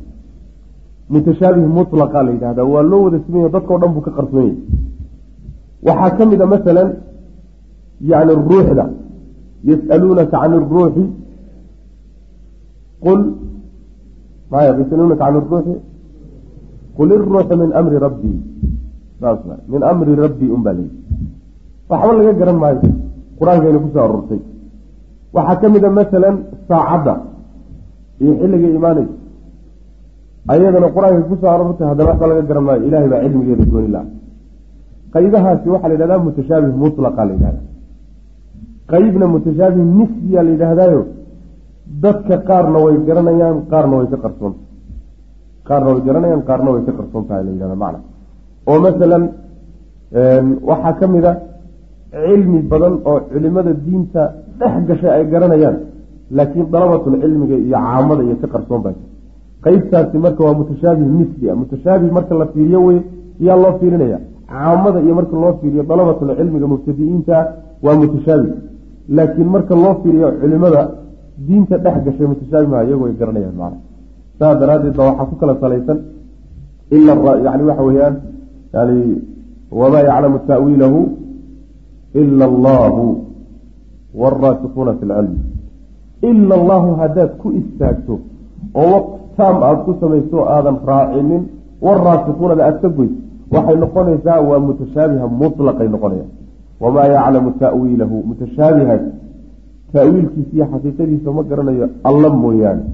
mutashaabih mutlaqa la yidhahdaa waa loo wada sameeyo dadkao dhan buu ka qarsoonyay waxaa ka mid a masalan yani ruuxda yas'aluunaka can iruuxi qul maya yasaluunaka can iruuxi qul iruuxu min amri rabbii saas min amri rabbii un baa layihi waxba laga garan maayo qur'aankayna ku soo aroortay waxaa ka mid a masalan saacadda iyo xilliga imaanaysa ayadana qur'aanka ku soo aroortay haddana waxba laga garan maayo ilahay baa cilmigeeda gooni la qaybahaasi waxaa la yidhahdaa mutashaabih mutlaqa la yidhahda qeybna mutashaabih nisbiya la yidhaahdaayo dadka qaarna way garanayaan qaarna way ka qarsoonta qaarna way garanayaan qaarna way ka qarsoon tahay la yidhahda macna. Oo masalan waxaa ka mid a cilmi badan oo culimada diinta dhex gashay ay garanayaan laakiin dalabatul cilmiga iyo caamada iyo ka qarsoon baa qeybtaasi marka waa mutashaabih nisbi a mutashaabih marka la fiiriyo wey yaa loo fiirinaya. Caamada iyo marka loo fiiriyo dalabatul cilmiga mubtadi'iinta waa mutashaabih laakiin marka loo fiiriyo culimada diinta dhex gashay mutashaabih maa iyagu ay garanayaan macna saas daraaddeed ba waxaa ku kala salaysan ila yani waxa weeyaan yani wamaa yaclamu ta'wiilahu ila allahu waraasikuuna fi lcilmi ila allahu haddaad ku istaagto oo waqtaam aada ku samayso aadan raacinin waraasikuunada aada ka goyso waxay noqonaysaa waa mutashaabiha mutlaqay noqonaya wamaa yaclamu ta'wiilahu mutashaabihaas ta'wiilkiisa iyo xaqiiqadiisa ma garanayo alla mooyaane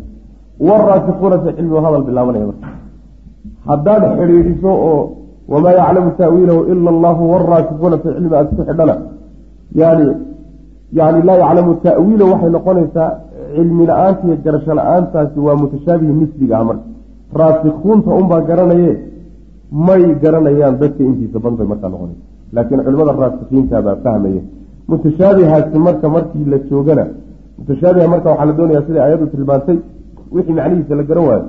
waraasikuuna fi cilmi waa hadal bilaabanaya marka. Haddaad xidhiidhiso oo wamaa yaclamu ta'wiilahu ila allahu waraasikuuna fi cilmi aada ku xidhana. Yani yani laa yaclamu ta'wiilahu waxay noqonaysaa cilmi la'aanta iyo garasho la'aantaasi waa mutashaabihi nisbiga ah marka. Raasikuunta unbaa garanaye may garanayaan dadka intiisa banbay markaa noqonaysa. Laakiin culimada raasikiintabaa fahmaya. Mutashaabihaasi marka markii la joogana mutashaabiha marka waxaa la doonaya siday ayadu tilmaantay wixii macnihiisa la garan waayo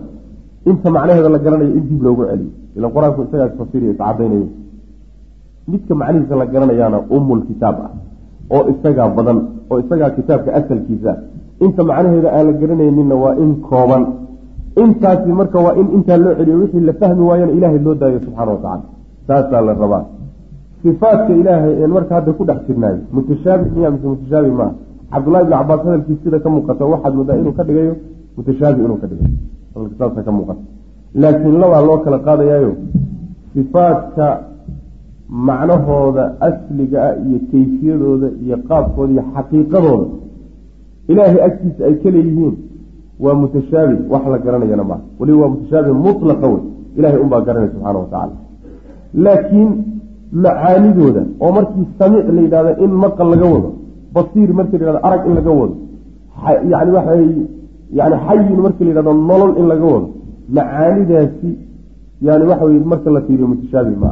inta macnaheeda la garanayo in dib loogu celiyo. Ilan qur'aanku isagaa isfasiriya iscadaynayo midka macnihiisa la garanayaana umul kitaab ah oo isagaa badan oo isagaa kitaabka asalkiisa inta macnaheeda aan la garanayninna waa in kooban. Intaasi marka waa in intaa loo celiyo wixii la fahmi waayana ilaahay loo daayo subxaana watacala saasaa la rabaa. Sifaadka ilaahay een marka hadda ku dhex jirnaayo mutashaabih miya mise mutashaabih maaha cabdullahi ibni cabaas hadalkiis sida ka muuqata waxaad moodaa inuu ka dhigayo mutashaabih inuu ka dhigayo saasa ka muuqata. Laakiin labaa loo kala qaadayaayo sifaadka macnahooda asliga ah iyo kayfiyadooda iyo qaabkooda iyo xaqiiqadooda. Ilaahay agtiisa ay ka leeyihiin waa mutashaabih wax la garanayana maaha weliba waa mutashaabih mutlaqa wey ilahay unbaa garanaya subxaana wa tacaala. Laakiin macaanidooda oo markii samiic la yidhahda in maqal laga wado basiir markii la yhahdo arag in laga wado yani waxa yani xayin markii la yidhahdo nolol in laga wado. Macaanidaasi yani waxa weye marka la fiiriyo mutashaabih ma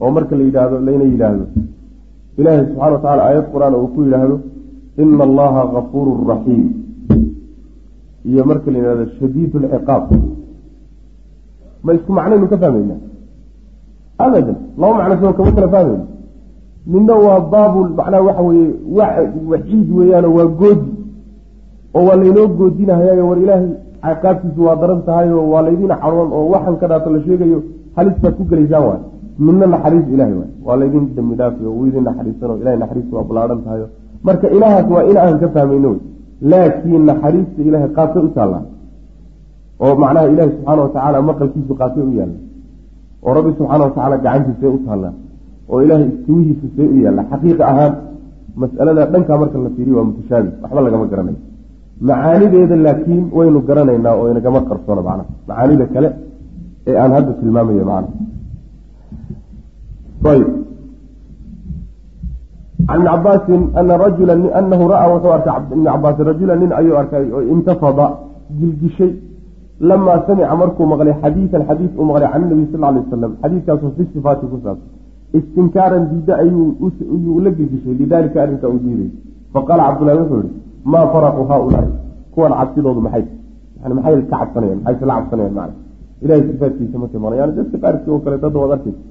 oo marka la yidhaahdo layna yidhaahdo. Ilaahay subxana wa tacala aayad qur'aan uu ku yidhaahdo ina allaha gafuurun raxiim iyo marka la yidhahdo shadiid lciqaab ma isku macnaynu ka fahmayna? Abadan laba macno soo kama kala fahmayna. Midna waa baabu macnaha waxa weye waciid weeyaano waa goodi oo waa laynoo goodinahayayo war ilaahay ciqaabtiisu waa daran tahay oo waa laydin caroon oo waxan ka dhaato la sheegayo halis baad ku gelaysaan waay. Midna naxariis ilahay waay. Waa laydin dambi dhaafiyo wuu idin naxariisano ilahay naxariistu waa ballaahan tahayo marka ilaahaas waa in aan ka fahmayno wey laakiin naxariista ilahay qaabkay u taallaa. Oo macnaha ilaahi subxaana watacaala maqalkiisu qaabkay u yaalla oo rabbi subxaana watacaala gacantiisay u taallaa. Oo ilaahay istiwihiisu see u yaalla xaqiiqa ahaan mas'alada dhankaa marka la fiiriyo waa mutashaabi waxba lagama garanayo macaanideeda laakiin waynu garanaynaa oo inagama qarsono macnaha macaanida kale ee aan hadda tilmaamayo macna. Ayb can ibni cabaasin ana rajula anahu ra'a wuxuu arkay ibni cabaasin rajula nin ayuu arkay oo intafada gilgishay lamaa samica markuu maqlay xadiidan xadiis uu maqlay can nabiy sal lay wasalam xadiiskaasoo fi sifaati ku saabsan. Istinkaaran diidda ayuu la gelgishay lidaalika arrinkaa uu diiday. Faqaala cabdullahi wuxuu yihi maa faraqu haaulaai kuwan cabsidoodu maxay? Yani maxay ka cabsanayaan? Maxay isla cabsanayaan macna? Ilahay sifaadkiisa markay maqlayaan dadka qaarkii oo kale dad waad arkaysa.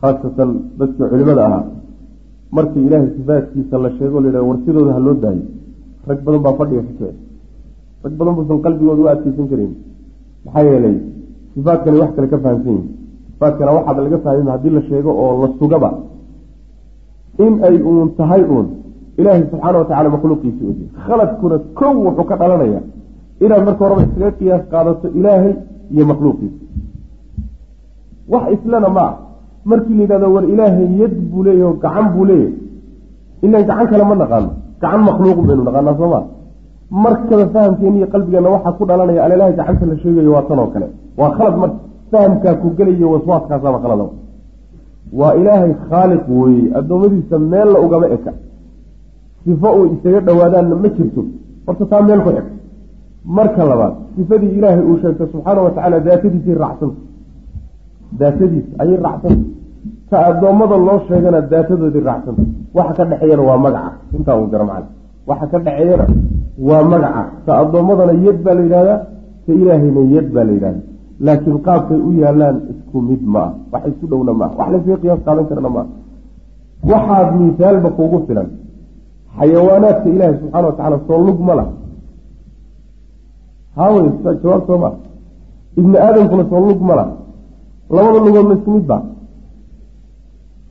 Khaasatan dadkii culimada ahaa markii ilaahay sifaadkiisa la sheego la yidhah war sidooda ha loo daayo. Rag badan baa fadhiga ka socda rag badan buusan qalbigooda u adkeysan karayn maxaa yeelay sifaadkani wax kale ka fahamsan yihiin sifaadkana waxaaba laga fahmay haddii la sheego oo la sugaba. In ay uun tahay uun ilaahay subxaana watacala makhluuqiisi ogy khaladkuna kow wuxuu ka dhalanaya inaad marka horeba iskaga qiyaas qaadato ilaahay iyo makhluuqiisa. Wax islana ma ah markii la yidhahdo war ilaahay yad buu leeyahy oo gacan buu leeyahy ilan gacan kale ma naqaano. Gacan makhluuq baynu naqaanaa sooma markaba fahamkeena qalbigeena waxaa ku dhalanaya alelahay gacanta la sheegayo waa tan oo kale. Waa khalad marka fahamkaa ku gelayo waswaaskaasaba khalada waa ilaahay khaaliq weeye. Addoommadiisa meel la ugama eka sifo uu isaga dhowaadaanna ma jirto. Horta taa meel ku xig marka labaad sifadii ilaahay uu sheegtay subxaana wa tacaala daatadiisay raacsanta daatadiisa ayay raacsanta ta addoommada loo sheegana daatadoodii raacsanta waxa ka dhexeeyana waa magaca. Intaa uu gara macana waxa ka dhexeeyana waa magaca. Ta addoommadana yad baa la yidhahdaa ta ilaahayna yad baa la yidhahda laakiin qaabkay u yaalaan isku mid ma ah wax isku dhowna ma ah wax laysaga qiyaas qaadan karana ma ah waxaad miisaalba kuugu filan xayawaanaadka ilaahay subxana wa tacala soo lug ma lah haawey jawaab soo ma. Ibni aadamkuna soo lug ma lah labada lugoodna isku mid ba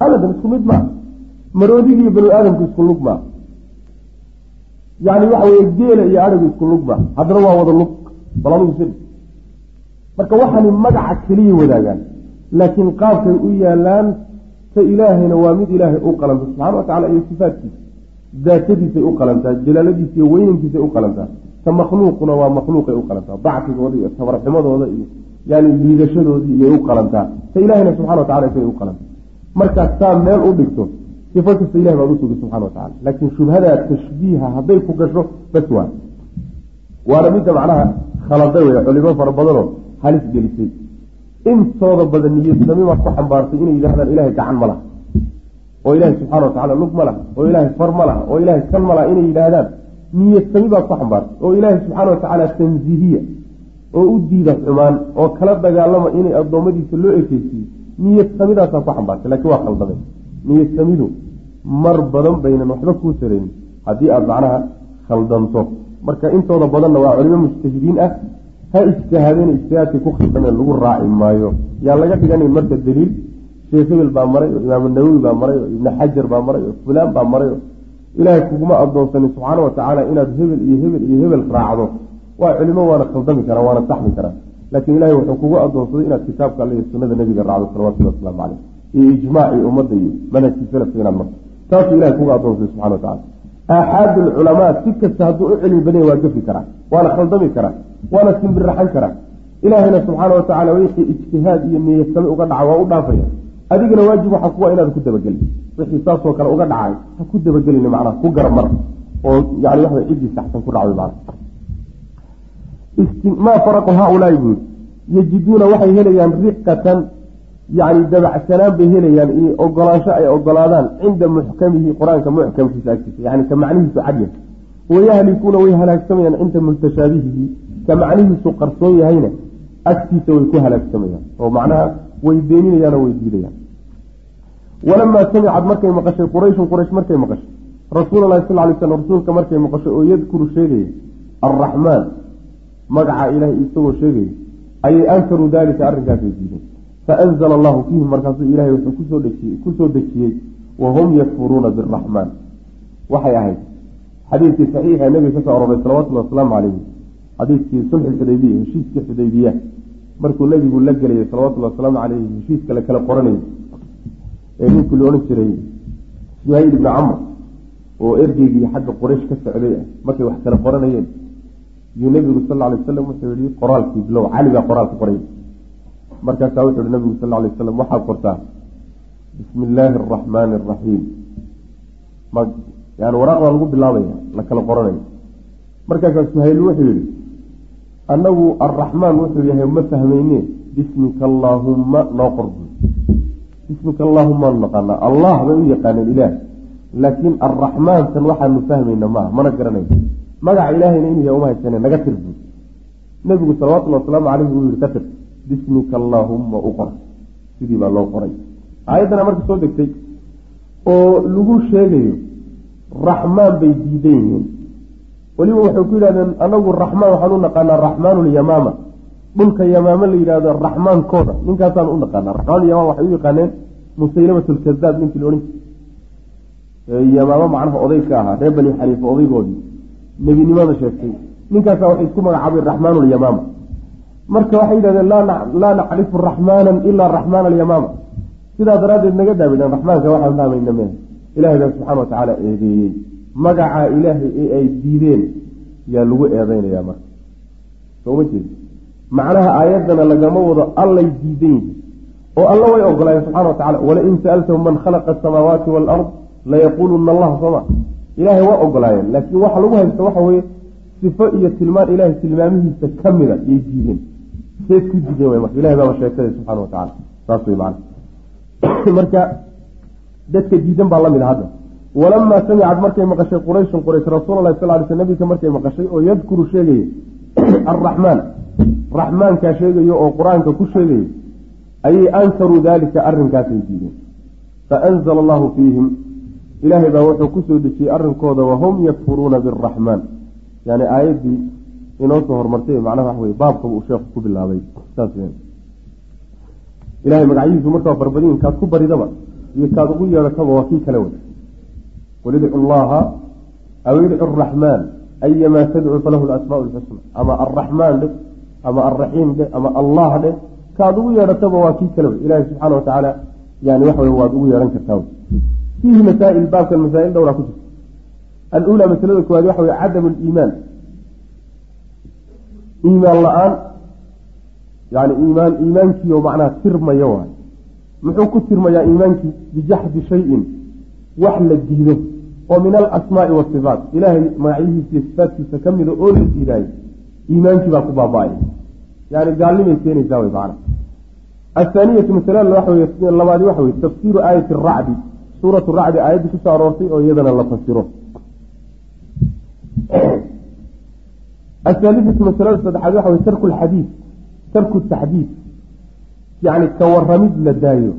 abadan isku mid maa maroodigii banu aadamku isku lug maa yani waxa weye geela iyo arigu isku lug maa haddana waa wada lug bal adugu si marka waxaani magaca keliya wadaagaan laakiin qaabkay u yaalaan ta ilaahayna waa mid ilaahay u qalanta subxana wa tacala iyo sifaadkiisa daatadiisay u qalantaa jalaaladiisa iyo weynankiisay u qalantaa ta makhluuquna waa makhluuqay u qalantaa dacfigooda iyo tabarxumadooda iyo yani liidashadoodii iyay u qalantaa ta ilahayna subxana wa tacala isay u qalantaa. Markaad saa meel u dhigto sifo kasta ilahi baad usugi subxana wa tacala laakiin shubhadaa tashbiiha hadday ku gasho bas waa. Waana midda macnaha khaladay wey culimo fara badanoo halis gelisay. Intooda badan niyadnamimaad ku xambaartay inay yidhahdaan ilahay gacan ma laha oo ilaahay subxana wa tacala lug ma laha oo ilaahay far ma laha oo ilaahay kan ma laha inay yidhaahdaan niyadsami baad ku xambaartay oo ilaahay subxaana wa tacaala tansiihiya oo u diida xumaan oo kala dagaalama inay addoommadiisa loo ekeysiiyo niyad samidaasaa ku xambaartay lakiin waa khaldamay. Niyad samidu mar badan baynan waxba kuu taraynin haddii aada macnaha khaldanto. Marka intooda badanna waa culimo mujtahidiin ah ha ijtihaadeen ijtihaadkay ku khaldameen lagu raaci maayo. Yaa laga dhiganin marka daliil sheekh hebel baa maray oo imaamu nawowi baa maray oo ibni xajar baa maray oo fulaan baa maray oo ilaahay kuguma addoonsanin subxaana wa tacaala inaad hebel iyo hebel iyo hebel raacdo. Waa culimo waana khaldami karaa waana saxmi karaa laakiin ilahay wuxuu kugu adoonsaday inaad kitaabka alle iyo sunada nabiga raacdo salawatulli wasalaamu caleyh iyo ijmaacii ummadda iyo manhajkii salafka inaad marto. Taasuu ilahay kugu adoonsaday subxana wa tacala aaxaad alculamaa si kasta hadduu u cilmi badanya waa gafi karaa waana khaldami karaa waana simbiraxan karaa ilaahayna subxaana wa tacala wixii ijtihaad iyo niyadsame uga dhaca waa u dhaafaya adigana waajib waxaa kuwa inaad ku dabagelin. Wixii saasoo kale uga dhacay ha ku dabagelin macnaha ku garamar oo yani waxa ciddii saxsan ku dhacday macna maa faraqu haaulaai buu yajiduuna waxay helayaan riqatan yani dabacsanaan bay helayaan iyo ogolaansho ay ogolaadaan cinda muxkamihi qur'aanka muxkamkiisa agtiisa yani ka macnihiisu cadya wayahlikuuna way halaagsamayaan cinda mutashaabihihi ka macnihiisu qarsoon yahayna agtiisa way ku halaagsamayaan. Oo macnaha way beeninayaanoo way diidayaan walamaa samicad markay maqashay qurayshun quraysh markay maqashay. Rasuul lahi sal lay slam rasuulka markay maqashay oo yadkuru sheegaya alraxmaan magaca ilahay isagoo sheegaya ayay ankaruu daalika arrinkaasay diideen faanzla allahu fiihim markaasuu ilahay wuxuu ku soo dejiyey ku soo dejiyey wahum yakfuruuna biraxmaan waxay ahayd xadiidkii saxiixa nabiga ka soo aroray salawatullhi wasalaamu calayhi xadiidkii sulxi xudaybiya heshiiskii xudaybiya markuu nabigu la gelayay salawatullhi wasalaamu caleyhi heshiiska la kala qoranayay ee ninkii la odhan jiray suhayl ibni camr oo ergeygii xagga quraysh ka socday ah markay wax kala qoranayeen yuu nabigu sal lay waslam wuxuu yihi qoraalkii bilow cali baa qoraalka qoray. Markaasaa wuxu uhi nabigu sal lay waslam waxaad qortaa bismi illaahi araxmaani araxiim yani waraaqdaa lagu bilaabaya la kala qoranayo markaasaa suhayl wuxuu yihi annagu arraxmaan wuxuu yahay ma fahmayne bismika allaahumma noo qorbu bismika allahumaanu naqaanaa allah bay u yaqaaneen ilaah. Laakiin arraxmaantan waxaanu fahmayna maaha mana garanayno magaca ilaahayna inuu yahay uma haysane naga tir buud nebigu salawatullhi wasalaamu caleyhi wuu yihi ka tir bismika allaahumma u qor sidii baa loo qoray. Aayaddana marka soo degtay oo lagu sheegayo raxmaan bay diidan yihiin weliba waxay ku yidhahdeen anagu raxmaan waxaan u naqaanaa raxmaanulyamaama dhulka yamaamo la yidhahdo raxmaankooda ninkaasaan u naqaanaa. Raxmaanulyamaama waxay u yaqaaneen musaylamat lkadaab ninkii la odhan jiray yamaamo macnaha oday ka ahaa reer bani xaniifa odaygoodii. Nebinimada sheegtay. Ninkaasaa waxay isku magacaabeen raxmaanulyamaama marka waxay yidhahdeen laa nacrifu raxmaanan ilaa raxmaan alyamaama sidaa daraaddeed naga daabideen raxmaanka waxaan fahmayna meh ilahay baa subxana watacaala eedeeyey magacaa ilaahay ee ay diideen yaa lagu eedeynaya marka. Soma jeed macnaha aayaddana lagama wado allay diidan yihiin oo alla way ogolaayeen subxana watacala walain sa'altahum man khalaqa asamaawaati waalard layaquuluna allah sooma ilaahay waa ogolaayeen laakiin waxa lagu haysta waxa weeye sifo iyo tilmaan ilahay tilmaamihiisa ka mida yay diideen. Seed ku diideen way marka ilahay baaba sheegtay subxana wa saas wey macana marka dadka diidan baa la mid a hadda walamaa samicad markay maqashay qurayshun quraysh rasuul lah sal ly sl nabika markay maqashay oo yadkuru sheegaya arraxmaan raxmaankaa sheegayo oo qur'aanka ku sheegayo ayay ankaruu daalika arrinkaasay diideen faanzala allahu fiihim ilaahay baa wuxuu ku soo dejiyey arrinkooda wahum yakfuruuna biraxmaan yani aayaddii inoo soo hormartay macnaha wax wey baabkaba uu sheekhu ku bilaabay saas ilahay magacyihiisu markaa farbadiin kaad ku baridaba iyo kaad ugu yeedhataba waa kii kale wey qul idcu llaha aw idcu araxmaan ayamaa tadcu falahu lasmaa lxusna ama alraxmaan dhe ama alraxiim dhe ama allah dhe kaad ugu yeedhataba waa kii kale ilahi subxaana watacaala yani waxa wey waad ugu yeedhan kartaa fiihi masaail baabkan masaail dhowraa ku jirta alula masalada koowaad waxa wey cadamu liimaan iimaan la'aan yani iimaan iimaankiio macnaha tirmaya waay muxuu ku tirmayaa iimaankii bijaxdi shayin wax la diido oo min alasmaai wasifaat ilaahay magacyihiisa iyo sifaatkiisa ka mida oo la diidaayo iimaankii baa ku baaba-ay. Yani gaalnimay keenaysaa wey macna athaaniyatu masalada waxa labaadi waxa wey tafsiiru aayati racdi. Suuratu racdi aayaddii ku soo aroortay oo iyadana la fasiro. Athaalithatu masalada saddexaad waxa wey tarku lxadiid tarku taxdiid yacni ka la daayo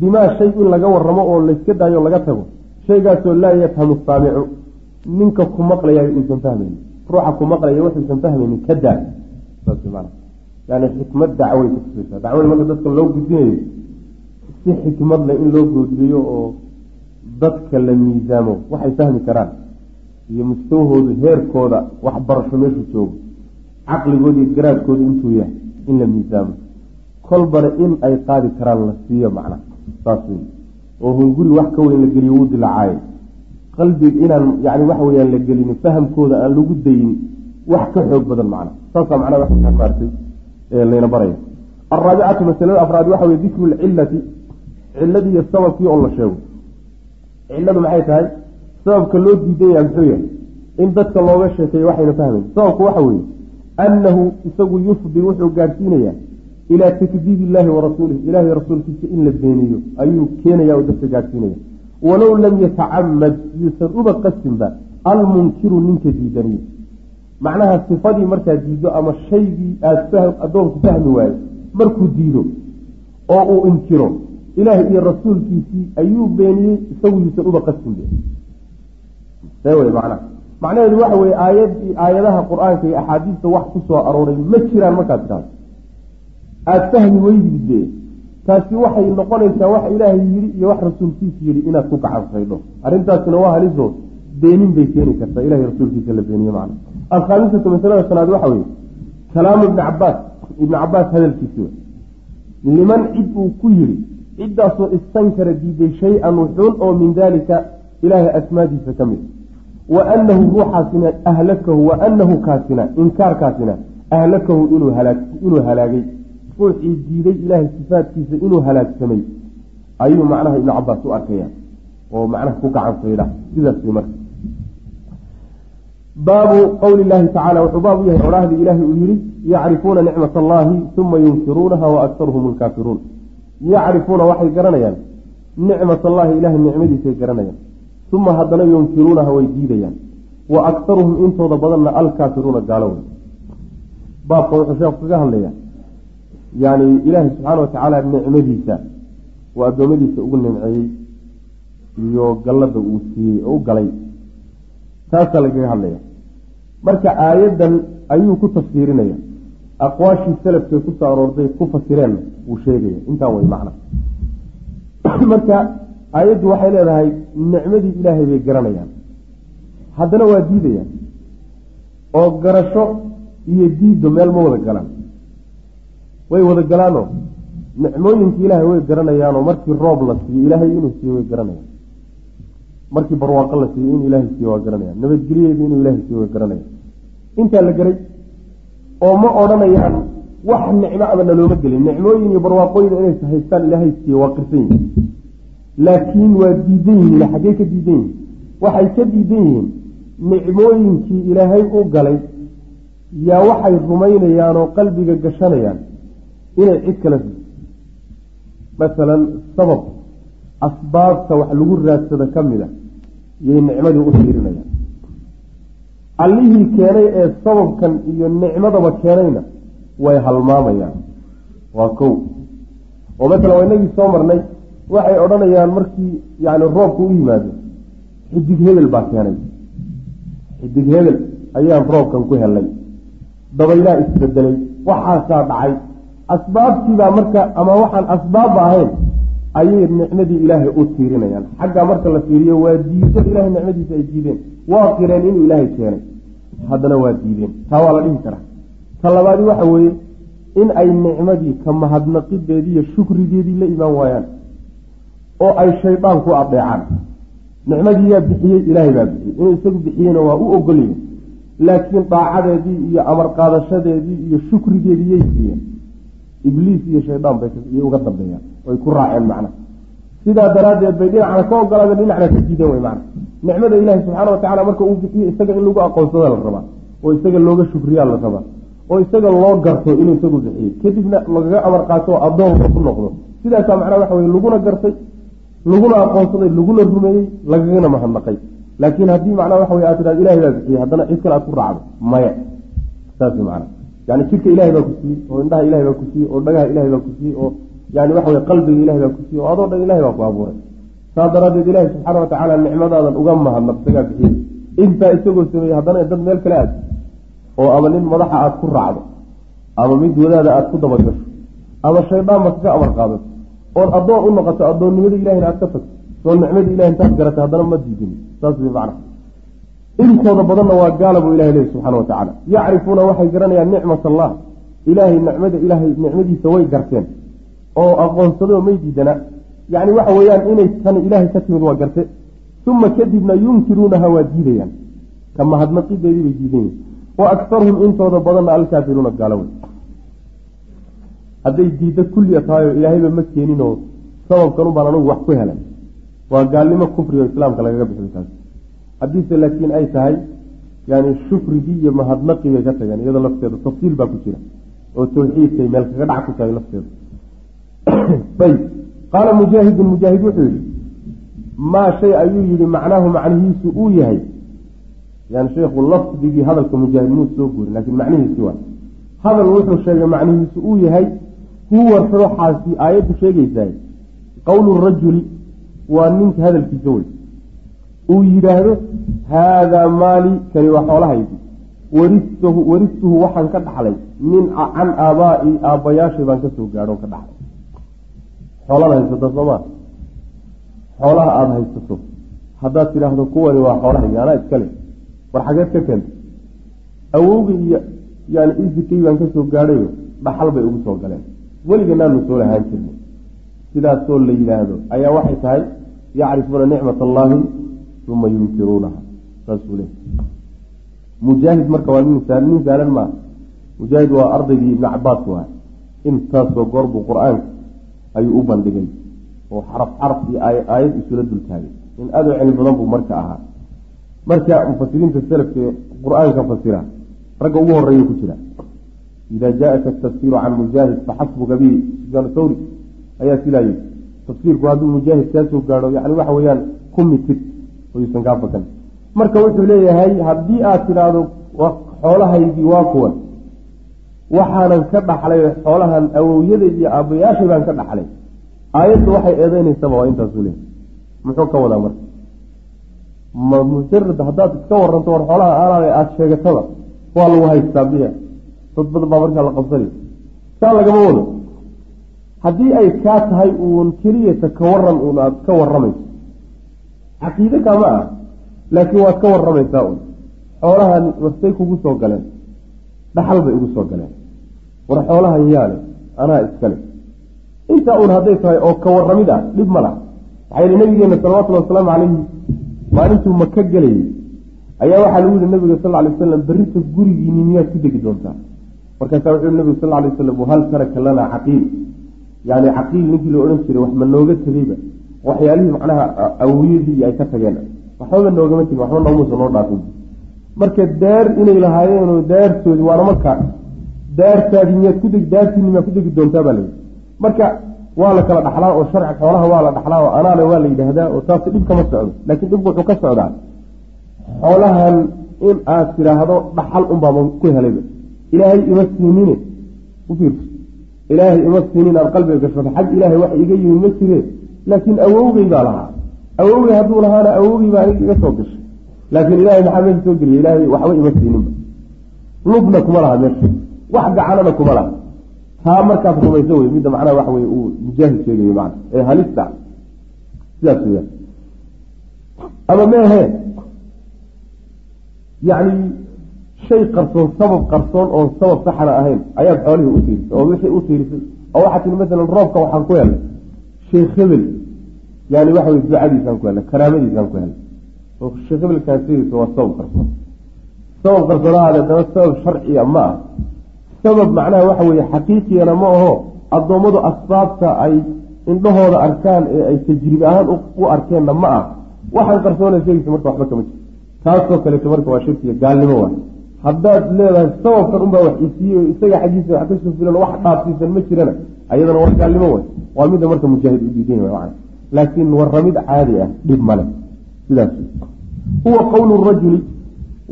bimaa shay in laga waramo oo layska daayo laga tago shaygaasoo laa yafhamu saamicu ninka ku maqlayayo uusan fahmaynin ruuxa ku maqlaya wuxuusan fahmaynin ka daa. Yani xikmad dacway kutusaysaa dacwada marka dadka loo gudbinayo si xikmad leh in loo goodbiyo oo dadka la miisaamo waxay fahmi karaan. Iyo mustawahoodu heerkooda waxbarasho meeshuu joogo. Caqligooda iyo garaadkooda intuu yahay in la miisaamo. Kolbana in ay qaadi karaan la siiyo macna saas wey oo hunguri wax ka weyn la geliyo wuu dilacaayo qalbiga inaan yani waxa weyaan la gelini fahamkooda aan lagu dayni wax ka xoog badan macna. Saasaa macnaha waxaa maartay layna baraya. Alraabicatu masalada afraad waxa wey dikru lcilati ciladii iyo sababkii oo la sheego. Ciladu maxay tahay? Sababka loo diidan yaha muxuu yahay? In dadka looga sheekeeyo waxayna fahmayn sababku waxa weeye annahu isagu yufdir wuxuu gaadhsiinayaa ilaa takdiibi illaahi wa rasuulih ilahi rasuulkiisa in la beeniyo ayuu keenaya oo dadka gaadhsiinaya walow lam yatacamad yuusan uba qasinba almunkiru ninka diidaniyo macnaha sifadii markaa diido ama shaygii aada addoonku fahmi waayo markuu diido oo uu inkiro ilaahi iyo rasuulkiisii ayuu beeniyey isagu yuusan uba qasinbe macnaha macnaheedu waxa weye aayad aayadaha qur'aanka iyo axaadiista wax ku arooray ma jiraan markaad tidhahdo aada fahmi weydid be taasi waxay noqonaysaa wax ilaahay yidhi iyo wax rasuulkiisa yidhi inaad ku gacan saydho arrintaasina waa haliso. Beenin bay keeni kartaa. Ilahay rasuulkiisa la beeniye macna. Alkhaamisatu masalada shanaad waxa weye kalaamu ibni cabaas ibni cabaas hadalkiisi liman cid uu ku yidhi ciddaasoo istankara diiday shay-an wuxuun oo min daalika ilaahay asmaadiisa ka mid. Wa anahu ruuxaasina ahlakahu wa anahu kaasina inkaarkaasina ahlakahu inuu halaagay ruuxii diiday ilaahay sifaadkiisa inuu halaagsamay ayuu macnaha ibnu cabaas u arkaya oo macnaha ku gacan saydha sidaas marka. Baabu qowli llahi tacala wuxuu baab u yahay odhaahdii ilaahay uu yihi yacrifuuna nicmat allahi uma yunkiruunaha wa aktaruhum lkaafiruun yacrifuuna waxay garanayaan nicmat allahi ilahay nicmadiisay garanayaan. Uma haddana yunkiruunaha way diidayaan. Wa aktaruhum intooda badanna alkaafiruuna gaalo wey baabka wuxuu sheekhu kaga hadlayaa yani ilaahay subxaana watacaala nicmadiisa waa addoommadiisa ugu nimceeyey iyo gallada uu siiyey oo u galay. Taasaa lagaga hadlaya marka aayaddan ayuu ku tafsiirinaya aqwaashii salafkay ku soo aroortay ku fasireen wuu sheegaya. Intaa way macna. Marka aayaddu waxay leedahay nicmadii ilaahay bay garanayaan. Haddana waa diidayaan. Oo garasho iyo diiddo meel ma wada galaan way wada galaanoo? Nicmooyinka ilaahay way garanayaanoo? Markii roob la siiyo ilaahay inuu siiyo way garanayaan markii barwaaqo la siiyo inuu ilaahay siiyo waa garanayaan nabadgelyeedu inuu ilaahay siiyo way garanayaan intaa la gelay oo ma odhanayaan wax nicmo aba nalooma gelin. Nicmooyin iyo barwaaqooyin inay haystaan ilaahay siiye waa qirsan yihiin laakiin waa diidan yihiin xaggey ka diidan yihiin. Waxay ka diidan yihiin nicmooyinkii ilaahay u galay yaa waxay rumaynayaan oo qalbiga gashanayaan inay cid kala siiso masalan sabab asbaabta wax lagu raadsado ka mid a yay nicmadii u fiirinayaan. Allihii keenay ee sababkan iyo nicmadaba keenayna way halmaamayaan. Waa kow. Oo masalan waa inagii soo marnay waxay odhanayaan markii yani roobku u yimaado xidig hebel baa keenay. Xidig hebel ayaan roobkan ku helay dabaylaha isbedelay waxaasaa dhacay asbaabtiibaa marka ama waxaan asbaabba ahayn ayay nicmadii ilaahay u tiirinayaan. Xaggaa marka la fiiriyo waa diido ilahay nicmadiisa ay diideen. Waa qireen inuu ilaahay keenay. Haddana waa diideen. Taa waa la dhihi karaa. Ta labaadi waxa weeye in ay nicmadii ka mahadnaqideedii iyo shukrigeedii la imaan waayaan oo ay shaydaan ku adeecaan nicmadii yaa bixiyey ilaahay baa bixiyey. Inuu isagu bixiyeyna waa u ogolyihin laakiin daacadeedii iyo amar qaadashadeedii iyo shukrigeedii yay siiyeen ibliis iyo shaydaan bay uga dambeeyaan. Way ku raaceen macna. Sidaa daraaddeed bay dhinacna ka ogolaadeen dhinacna ka diideen wey macna. Nicmada ilaahi subxaana watacala marka uu bixiyo isaga in lagu aqoonsada la rabaa oo isaga looga shukriyaa la rabaa oo isaga loo garto inuu isagu bixiyey. Kadibna lagaga amar qaato oo addoonka ku noqdo. Sidaasaa macnaa waxa weye laguna gartay laguna aqoonsaday laguna rumeeyey lagagana mahadnaqay. Laakiin haddii macnaa waxa wey aad tidhahdo ilahay baa bixiyey haddana cid kale aad ku raacdo maya. Saas macna yani jidhka ilahay baa ku siiyey oo indhaha ilahay baa ku siiyey oo dhagaha ilahay baa ku siiyey oo yani waxa wey qalbiga ilahay baa ku siiyey oo adoo dhan ilahay baa ku abuuray. Saas daraaddeed ilaahi subxaana watacaala nicmadaadan uga mahadnaq isagaa bixiyey. Intaa isagoo sameeyey haddana dad meel kale aad oo ama nin madaxa aad ku raacdo ama mid wadaada aad ku dabagasho ama shaydaan ba kaga amar qaadato ood addoon u noqoto addoonnimada ilahina aad ka tagto soo nicmada ilahi intaad garatay haddana ma diidin. Saas way macna intooda badanna waa gaala buu ilahay leehy subxana wa tacaala yacrifuuna waxay garanayaan nicmat allah. Ilaahay nicmada ilaahay nicmadiisa way garteen. Oo aqoonsadoo may diidana. Yacni waxa weeyaan inay tan ilaahay ka timid waa garte uma kadibna yunkiruunaha waa diidayaan. Ka mahadnaqideedii bay diidan yihiin wa aktaruhum intooda badanna alkaafiruuna gaalo wey. Hadday diiddo kulliya tahay oo ilaahayba ma keeninoo sababkan ubaan anugu wax ku helan. Waa gaalnimo kufrigo islaamka lagaga bixiyo taas haddiise laakiin ay tahay yani shukrigii iyo mahadnaqii bay ka tageen iyadoo lafteeda tafsiil baa ku jira oo tawxiidkay meel kaga dhac ku tahay lafteeda ayb qaala mujaahidun mujaahid wuxuu yihi maa shay ayuu yihi macnaahu macnihiisu uu yahay. Yani sheikhu lafdigii hadalka mujaahid muu soo guurin laakiin macnihiisi waa. Hadal wuxuu sheegay macnihiisu uu yahay huwa ruuxaasi aayaddu sheegaysaay qowlu rajuli waa ninka hadalkiisa wey uu yidhaahdo haadaa maali kani waa xoolahaydi waristuhu waristuhu waxaan ka dhaxlay. Min can aabaa'i aabbayaashay baan ka soo gaadho ka dhaxlay. Xoolada haysato soomaa? Xoolaha aada haysato. Haddaad tidhaahdo kuwani waa xoolahaygi anaa iskale war xageed ka keenta awowga iyo yani isikay baan ka soo gaadhayo dhaxal bay ugu soo galeen. Weliganaanu soo lahaan jirnay. Sidaasoo la yidhaahdo ayaa waxay tahay yacrifuuna nicmat allaahi uma yunkiruunaha saasuu leey mujaahid marka waa nin nin saalan maa mujaahid waa ardaygii ibni cabaas waay intaasoo goor buu qur'aanka ayuu u bandhigay oo xaraf xaraf iyo aayad isula dultaagay in aada u cilmi badan buu marka ahaa marka mufasiriinta selafka qur'aanka fasira ragga ugu horreeya ku jira ida jaءaka atafsiru can mujaahid faxasbuka bihi sufyaan thawri ayaa sidaa yii tafsiirku hadduu mujaahid kaasoo gaadho yani waxa weeyaan ku mitid oyuusan kaa bakan marka wuxuu leeyahay haddii aad tidhaahdo xoolahaygii waa kuwan. Waxaanan ka dhaxlay xoolahan awowyadaydi iyo aabbayaashay baan ka dhaxlay. Aayadda waxay eedeynaysaba waa intaasuu leeyahy muxuu ka wadaa marka? Ma mujarad haddaad iska waranto war xoolaha aalaada aada sheegataba waa lagu haystaa biya dad badan baa markaa la qabsanay saa lagama wado. Haddii ay kaa tahay uun keliyata ka waran uun aada ka waramayso caqiide kama ah laakiin waad ka waramaysaa un. Xoolahan wastay kugu soo galeen. Dhaxal bay ugu soo galeen. War xoolahan yaale anaa iskale intaa uun hadday tahay oo ka waramid ah dhib ma lah maxaa yihi nabigeena salawatullhi wasalaamu calayhi maalintuu maka gelayay ayaa waxaa lagu yihi nabiga sal lay wasalam berrita gurigiini miyaad ku degi doontaa? Markaasaa wuxuu yihi nabigu sal lay wasalam wahal taraka lanaa caqiil? Yani caqiil ninkii la odhan jiray wax ma nooga tegeyba waxyaalihii macnaha awiyadii ay ka tageen. Waxbaba noogama tegin waxba noomuusa noo dhaafin. Marka daar inay lahaayeenoo daartoodii waana markaa daartaadii miyaad ku degi daartiini ku degi doontaa baa layidhi marka waa la kala dhaxlaa oo sharci xoolaha waa la dhaxlaa oo anaana waa la yidhaahdaa oo taasi dhib kama socdo. Laakiin dhibku wuxuu ka socdaa xoolahan in aad tidhaahdo dhaxal unbaaba ku helayba ilaahay ima siinine ufiirso ilaahay ima siinin aad qalbiga gashado xag ilaahay wax iga yimi ma jire laakiin awowgey baa lahaa. Awowgey hadduu lahaana awowgey baa aniga iga soo gashay. Laakiin ilahay maxaa meesha soo geliya ilaahay waxba ima siininba lubna kuma laha meesha. Wax gacanana kuma laha. Taa markaad rumayso wey midda macnaha waxa wey uu mujaahid sheegayo macna. Ee halista. Sidaas weyaan ama meehe yacni shay qarsoon sabab qarsoon oon sabab saxana ahayn ayaad xoolihii u tiirisay oo wixii u tiirisay oo waxaa tiri masalan roobka waxaan ku helnay sheekh hebel yani waxa wey ducadiisaan ku helnay karaamadiisaan ku helnay oo sheekh hebelkaan sheegaysa waa sabab qarsoon sabab qarsoonahaade daba sabab sharciya ma ah sabab macnaha waxa weeye xaqiiqiyana ma aho addoommadu asbaabta ay indhahooda arkaan ee ay tajribe ahaan u arkeenna ma ah waxaan qarsoona sheegaysa marka waxba kama jiro. Taasoo kaleeto marka waa shirkiga gaalnimo waay haddaad leedahay sababkan unbaa wax isiiye isaga xaggiisa wax ka soo filan wax dhaafsiisan ma jirana. Ayadana waa gaalnimo way. Waa midda marka mujaahid u diidan laakiin waramid caadi ah dhib male sidaas. Huwa qowlu rajuli.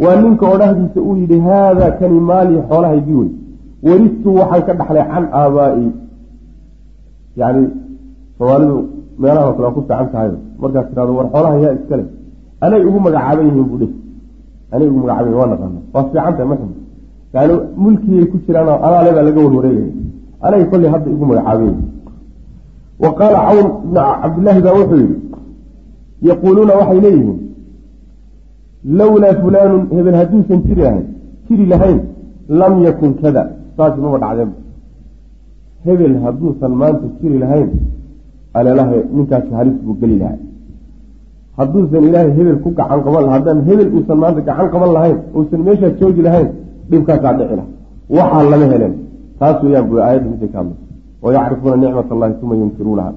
Waa ninka odhahdiisa uu yidhi haadaa kani maalii xoolahaygii wey weristu waxaan ka dhaxlay can aabaa'i. Yani soomaalidu meelaha kale waa ku fiican tahay. Markaad tirahdo war xoolaha yaa iskale anay ugu magacaaban yihiin buu dheh anay ugu magacaaban waa naqaana waa fiican tahay maxmed yani mulkigay ku jiraan anaale baa laga warwareegaya anay kolley hadda igu magacaaban wa qaala cawn ibn cabdillaahi baa wuxuu yihi yaquuluuna waxay leeyihiin lowlaa fulaanun hebel hadduusan jiri lahayn jiri lahayn lam yakun kada. Saasi maba dhacdeen hebel hadduusan maanta jiri lahayn alelaha ninkaasi halis buu geli lahay hadduusan ilaahay hebel ku gacan qaban laha haddaan hebel uusan maanta gacan qaban lahayn uusan meeshaa joogi lahayn dhibkaasaa dhici lah waxaa lama helen. Taas weyaan bu aayadda midda ka hadlay. Wayacrifuuna nicmat allahi uma yunkiruunaha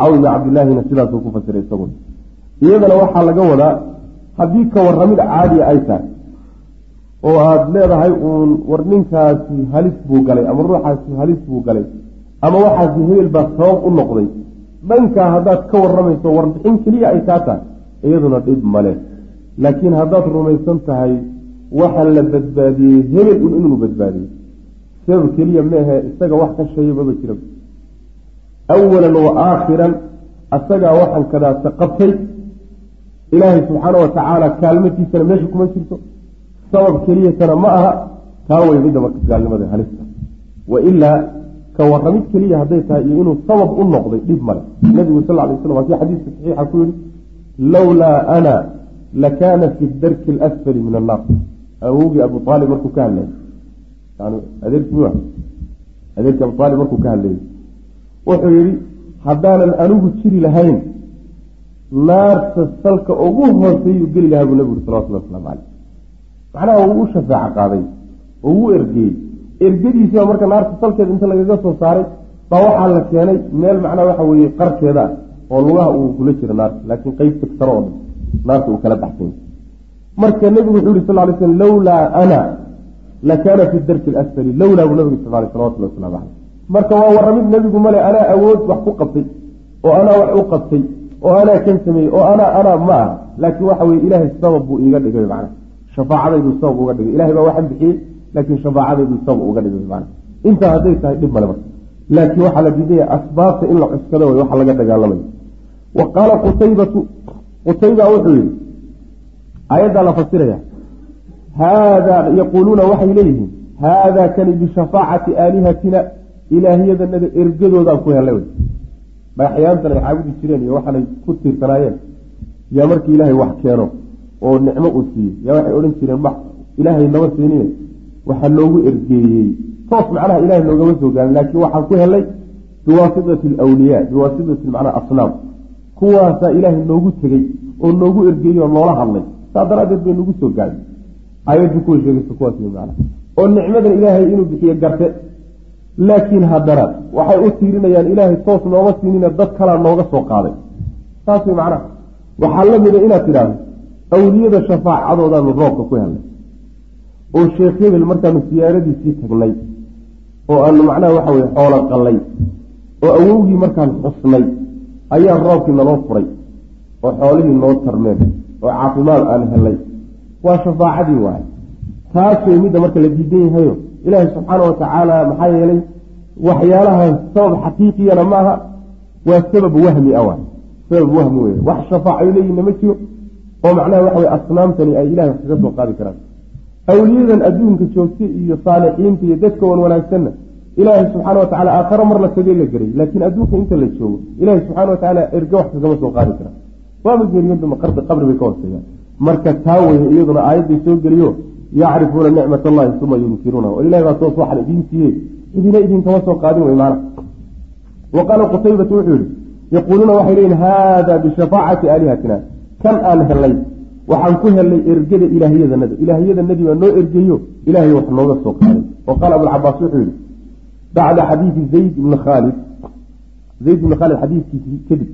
cawn ibn cabdillaahina sidaasuu ku fasiray isagun iyadana waxaa laga wadaa haddii ka waramid caadiya ay tahay oo aada leedahay uun war ninkaasi halis buu galay ama ruuxaasi halis buu galay ama waxaasi hebel baa sabab u noqday dhankaa haddaad ka waramayso warbixin keliya ay kaa tahay iyaduna dhib male laakiin haddaad rumaysan tahay waxa la badbaadiyey hebel un inuu badbaadiyey. Sabab keliya meehe isaga wax ka sheeya maba jira awalan wa aakhiran asagaa waxaan kadaata qabtay. Ilaahay subxaana watacaala kaalmatiisana meesha kuma jirto. Sabab keliyatana ma aha taa way midda marka gaalnimada halista. Wa ilaa ka waramid keliya hadday tahay iyo inuu sabab u noqday dhib male nabigu sal lay slam waa kii xadiiska saxiixa ku yihi lowlaa ana lakaana fi darki alasfali min annaar awowgii abu aalib markuu ka hadlayay yani adeerkii abu aalib markuu ka hadlayay wuxuu yihi haddaanan anigu jiri lahayn naarta salka ugu hooseeyuu geli lahaa buu nabigu uri salawatullah waslamu caleyh macnaha wuu u shafaaco qaaday wuu ergeeyey ergadiisiiba marka naarta salkeeda inta lagaga soo saaray baa waxaa la keenay meel macnaha waxa weeye qarkeeda oo lugaha uu kula jiro naarta laakiin qeybta sare oo dhan naarta uu kala baxsany marka nebigu wuxuu yihi sal ly slm lowlaa ana lakaana fi darki alasfali lowlaa buu nabigu sal salawatullah waslamu caleyh marka waa warramid nebigu male anaa awood wax ku qabtay oo anaa wax u qabtay oo anaa kan sameeyey oo anaa anaa ma ah laakiin waxa weye ilaahay sabab buu iiga dhigay macna shafaacadayduu sabab uga dhigay. Ilahay baa waxaan bixiyey laakiin shafaacadayduu sabab uga dhigay macna intaa hadday tahay dhib male marka. Laakiin waxaa la diidaya asbaabta in la cuskado way waxa laga dagaalamayo wa qaala qutaybatu qutayba wuxuu yihi aayaddaa la fasiraya haadaa yaquuluuna waxay leeyihiin haadaa kani bishafaacati aalihatina ilaahyadanada ergadoodaan ku helay wy dhagaxyaantan ay caabudi jireen iyo waxaanay ku tiirsanaayeen yaa markii ilaahay wax keeno oo nicmo uu siiyey yaa waxay odhan jireen ilaahay nama siinine waxaa loogu ergeeyey. Toos macnaha ilahay noogama soo gaarin laakiin waxaan ku helay biwaasitati alwliyaa biwaasitati macnaha asnaam kuwaasaa ilaahay noogu tegey oo noogu ergeeyey oo noola hadlay. Saa daraaddeed bay nagu soo gaadhay. Aayaddu kuwa sheegaysa kuwaas macna oo nicmadan ilaahay inuu bixiye garte. Laakiin haddana waxay u tiirinayaan ilaahay toos nooma siinina dad kalaa nooga soo qaaday. Saas way macnaha. Waxaa la mida inaad tidhaahdo awliyada shafaacadoodaanu roobka ku helnay oo sheekh hebel markaanu siyaaradiisii tagnay oo aanu macnaha waxa weye xoolo qallay oo awowgii markaan xusnay ayaa roobkii naloo furay oo xoolihii noo tarmeen oo caafimaad aan helay waa shafaacadii waaye. Taas way midda marka la diidan yahayo. Ilaahay subxaana wa tacaala maxaa yeelay waxyaalaha sabab xaqiiqiyana maaha. Waa sabab wahmi a waay sabab wahmi wey wax shafaaco ay leeyihinna ma jiro. Oo macnaha waxa weye asnaamtani ay ilahay wax kaga soo qaadi karaan. Awliyadan adduunka joogta iyo saalixiinta iyo dadka wan wanaagsanna ilaahay subxaana wa tacala aakharo mar la tagay la geray laakiin adduunka inta la joogo ilaahay subxana wa tacaala erga wax kagama soo qaadi kara. Waaba qabri bay ka horseeyaan marka taa weye iyaduna aayadday soo geliyo yacrifuuna nicmat allahi uma yunkiruunaha oo ilahay baa toos waxan idiin siiye idina idinkama soo qaadin wey maana wa qaala qutaybatu wuxuu yihi yaquuluuna waxay leyihin haada bishafaacati aalihatina. Kan aan helay waxaan ku helnay ergada ilaahyadanada ilaahyadanadii baa noo ergeeyo ilahay wax nooga soo qaaday. Wa qaala abulcabaas wuxuu yihi bacda xadiidi zayd ibni khaalid zayd ibni khaalid xadiidkiisi kadib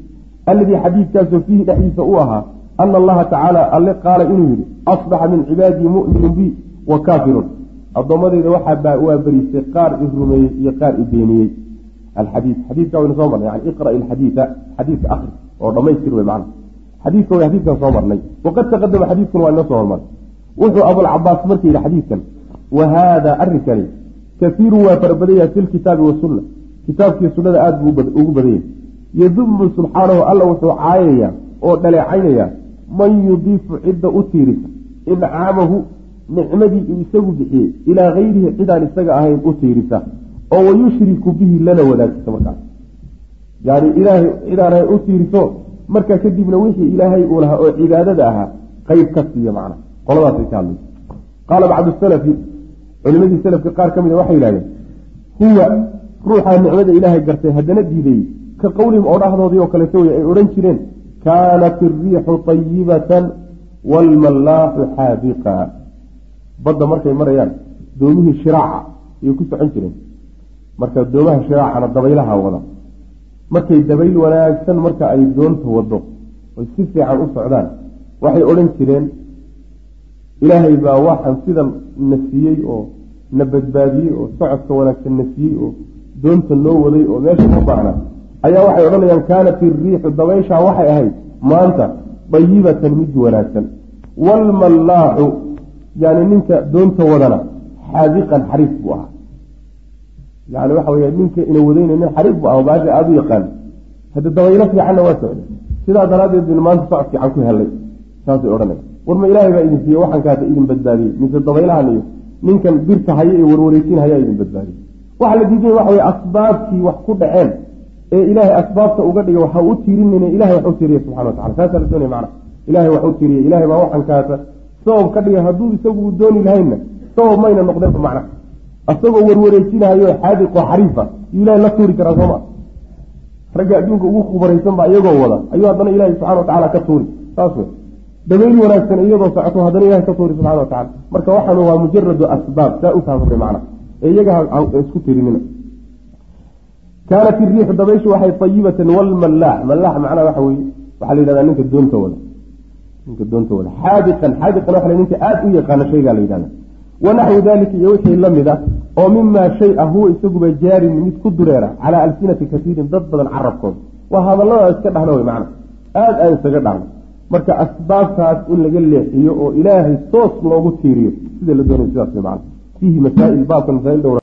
alladii xadiidkaasoo fiihi dhexdiisa u ahaa ana allaha tacaala alle qaala inuu yihi asbaxa min cibaadii mu'minun bi wa kaafirun addoommadeyda waxaa waa beriisay qaar i rumeeyey iyo qaar i beeniyey alxadiid xadiidka waynu soo marnay yani iqra ilxadiida xadiidka akri oo dhamaystir wey macna xadiidka way xadiidkan soo marnay waqad taqadama xadiidkuna waa inoo soo hormaray wuxuu abulcabaas marka yidhi xadiidkan wa haada arrinkani kasiirun waa farabadanya fi lkitaabi wasunna kitaabkii sunnada aada buu ugu badanyay yadumu subxaanahu alla wuxuu caayayaa oo dhaleecaynayaa man yudiifu cidda u tiirisa incaamahu nicmadii uu isagu bixiyey ilaa gayrihi cidaan isaga ahayn u tiirisa oo wayushriku bihi lana wadaajisa markaas. Yani ilaahay cidaan ahayn u tiiriso markaa kadibna wixii ilaahay uu lahaa oo cibaadada ahaa qeyb ka siiya macna. Qoladaasay ka hadlaysa qaala bacdu salafi culimadii salafka qaar ka mida waxay yihahdeen huwa ruuxaa nicmada ilaahay gartay haddana diidayey ka qowlihim oo oo kaleeto wey ay odhan jireen kaanat iriixu ayibatan waalmallaaxu xaadiqa. Badda markay marayaan doomihii shiraaca ayay ku socon jireen. Marka doomaha shiraacana dabaylaha wada. Markay dabayl wanaagsan marka ay doonta wado oy si fiican u socdaan waxay odhan jireen ilaahay baa waxaan sidan na siiyey oo na badbaadiyey oo socodka wanaagsan na siiyey oo doonta noo waday oo meesha u baahna ayaa waxay odhanayaan kaanat iriixu dabayshaa waxay ahayd maanta dayibatan mid wanaagsan. Waalmallaaxu yani ninka doonta wadana xaadiqan xariif buu ahaa. Yani waxa wey ninka ina wadayna nin xariif bu ah baasha aada u yaqaan. Hadda dabaylo fiicanna waa socda. Sidaa daraaddeed bin maanta socod fiican ku helay saasay odhanaya war ma ilaahay baa idin siiye waxaan kaata idin badbaadiyey mise dabaylahan iyo ninkan birta haya iyo warwareejin hayaa idin badbaadiyey waxaa la diidanya waxa wey asbaabtii wax ku dhaceen ee ilaahay asbaabta uga dhigay waxa u tiirinayna ilahay wax u tiiriya subxana watacala saasaa la doonaya macna. Ilahay wax u ilahay baa waxaan kaata sabab ka dhigay hadduu isagu dooni lahaynna sabab mayna noqdeenba macna. Isagoo warwareejinahayo xaadiqoo xariifa yuu ilahay la tuuri karaa sooma ragga adduunka ugu khubaraysan baa iyagoo wada ayuu haddana ilahi subxana watacala ka tuuri. Saas wey dabayl wanaagsan iyadoo socoto haddana ilahay ka tuuri subxana watacala marka waxaan waa mujaradu asbaab saa u fahamsay macna ee iyaga isku tirinina. Kaanat iriixu dabayshu waxay ayibatan walmallaax mallaax macnaha waxa weye waxaa la yidhahdaa ninka doonta wada. Ninka doonta wada. Xaadiqan xaadiqan waxa ninka aada u yaqaana shaygaa la yidhahda wanaxwu dalika iyo wixii la mid a oo mimaa shay ah huwa isaguba jaarin mid ku dureera calaa alsinati kasiirin dad badan carabkooda. Waa hadallada iska dhahna wey macna aada aan isaga dhahno marka asbaabtaas in laga leexiyo oo ilaahay toos loogu tiiriyo sida la doonay sidaas fiihi masaail baabka masaail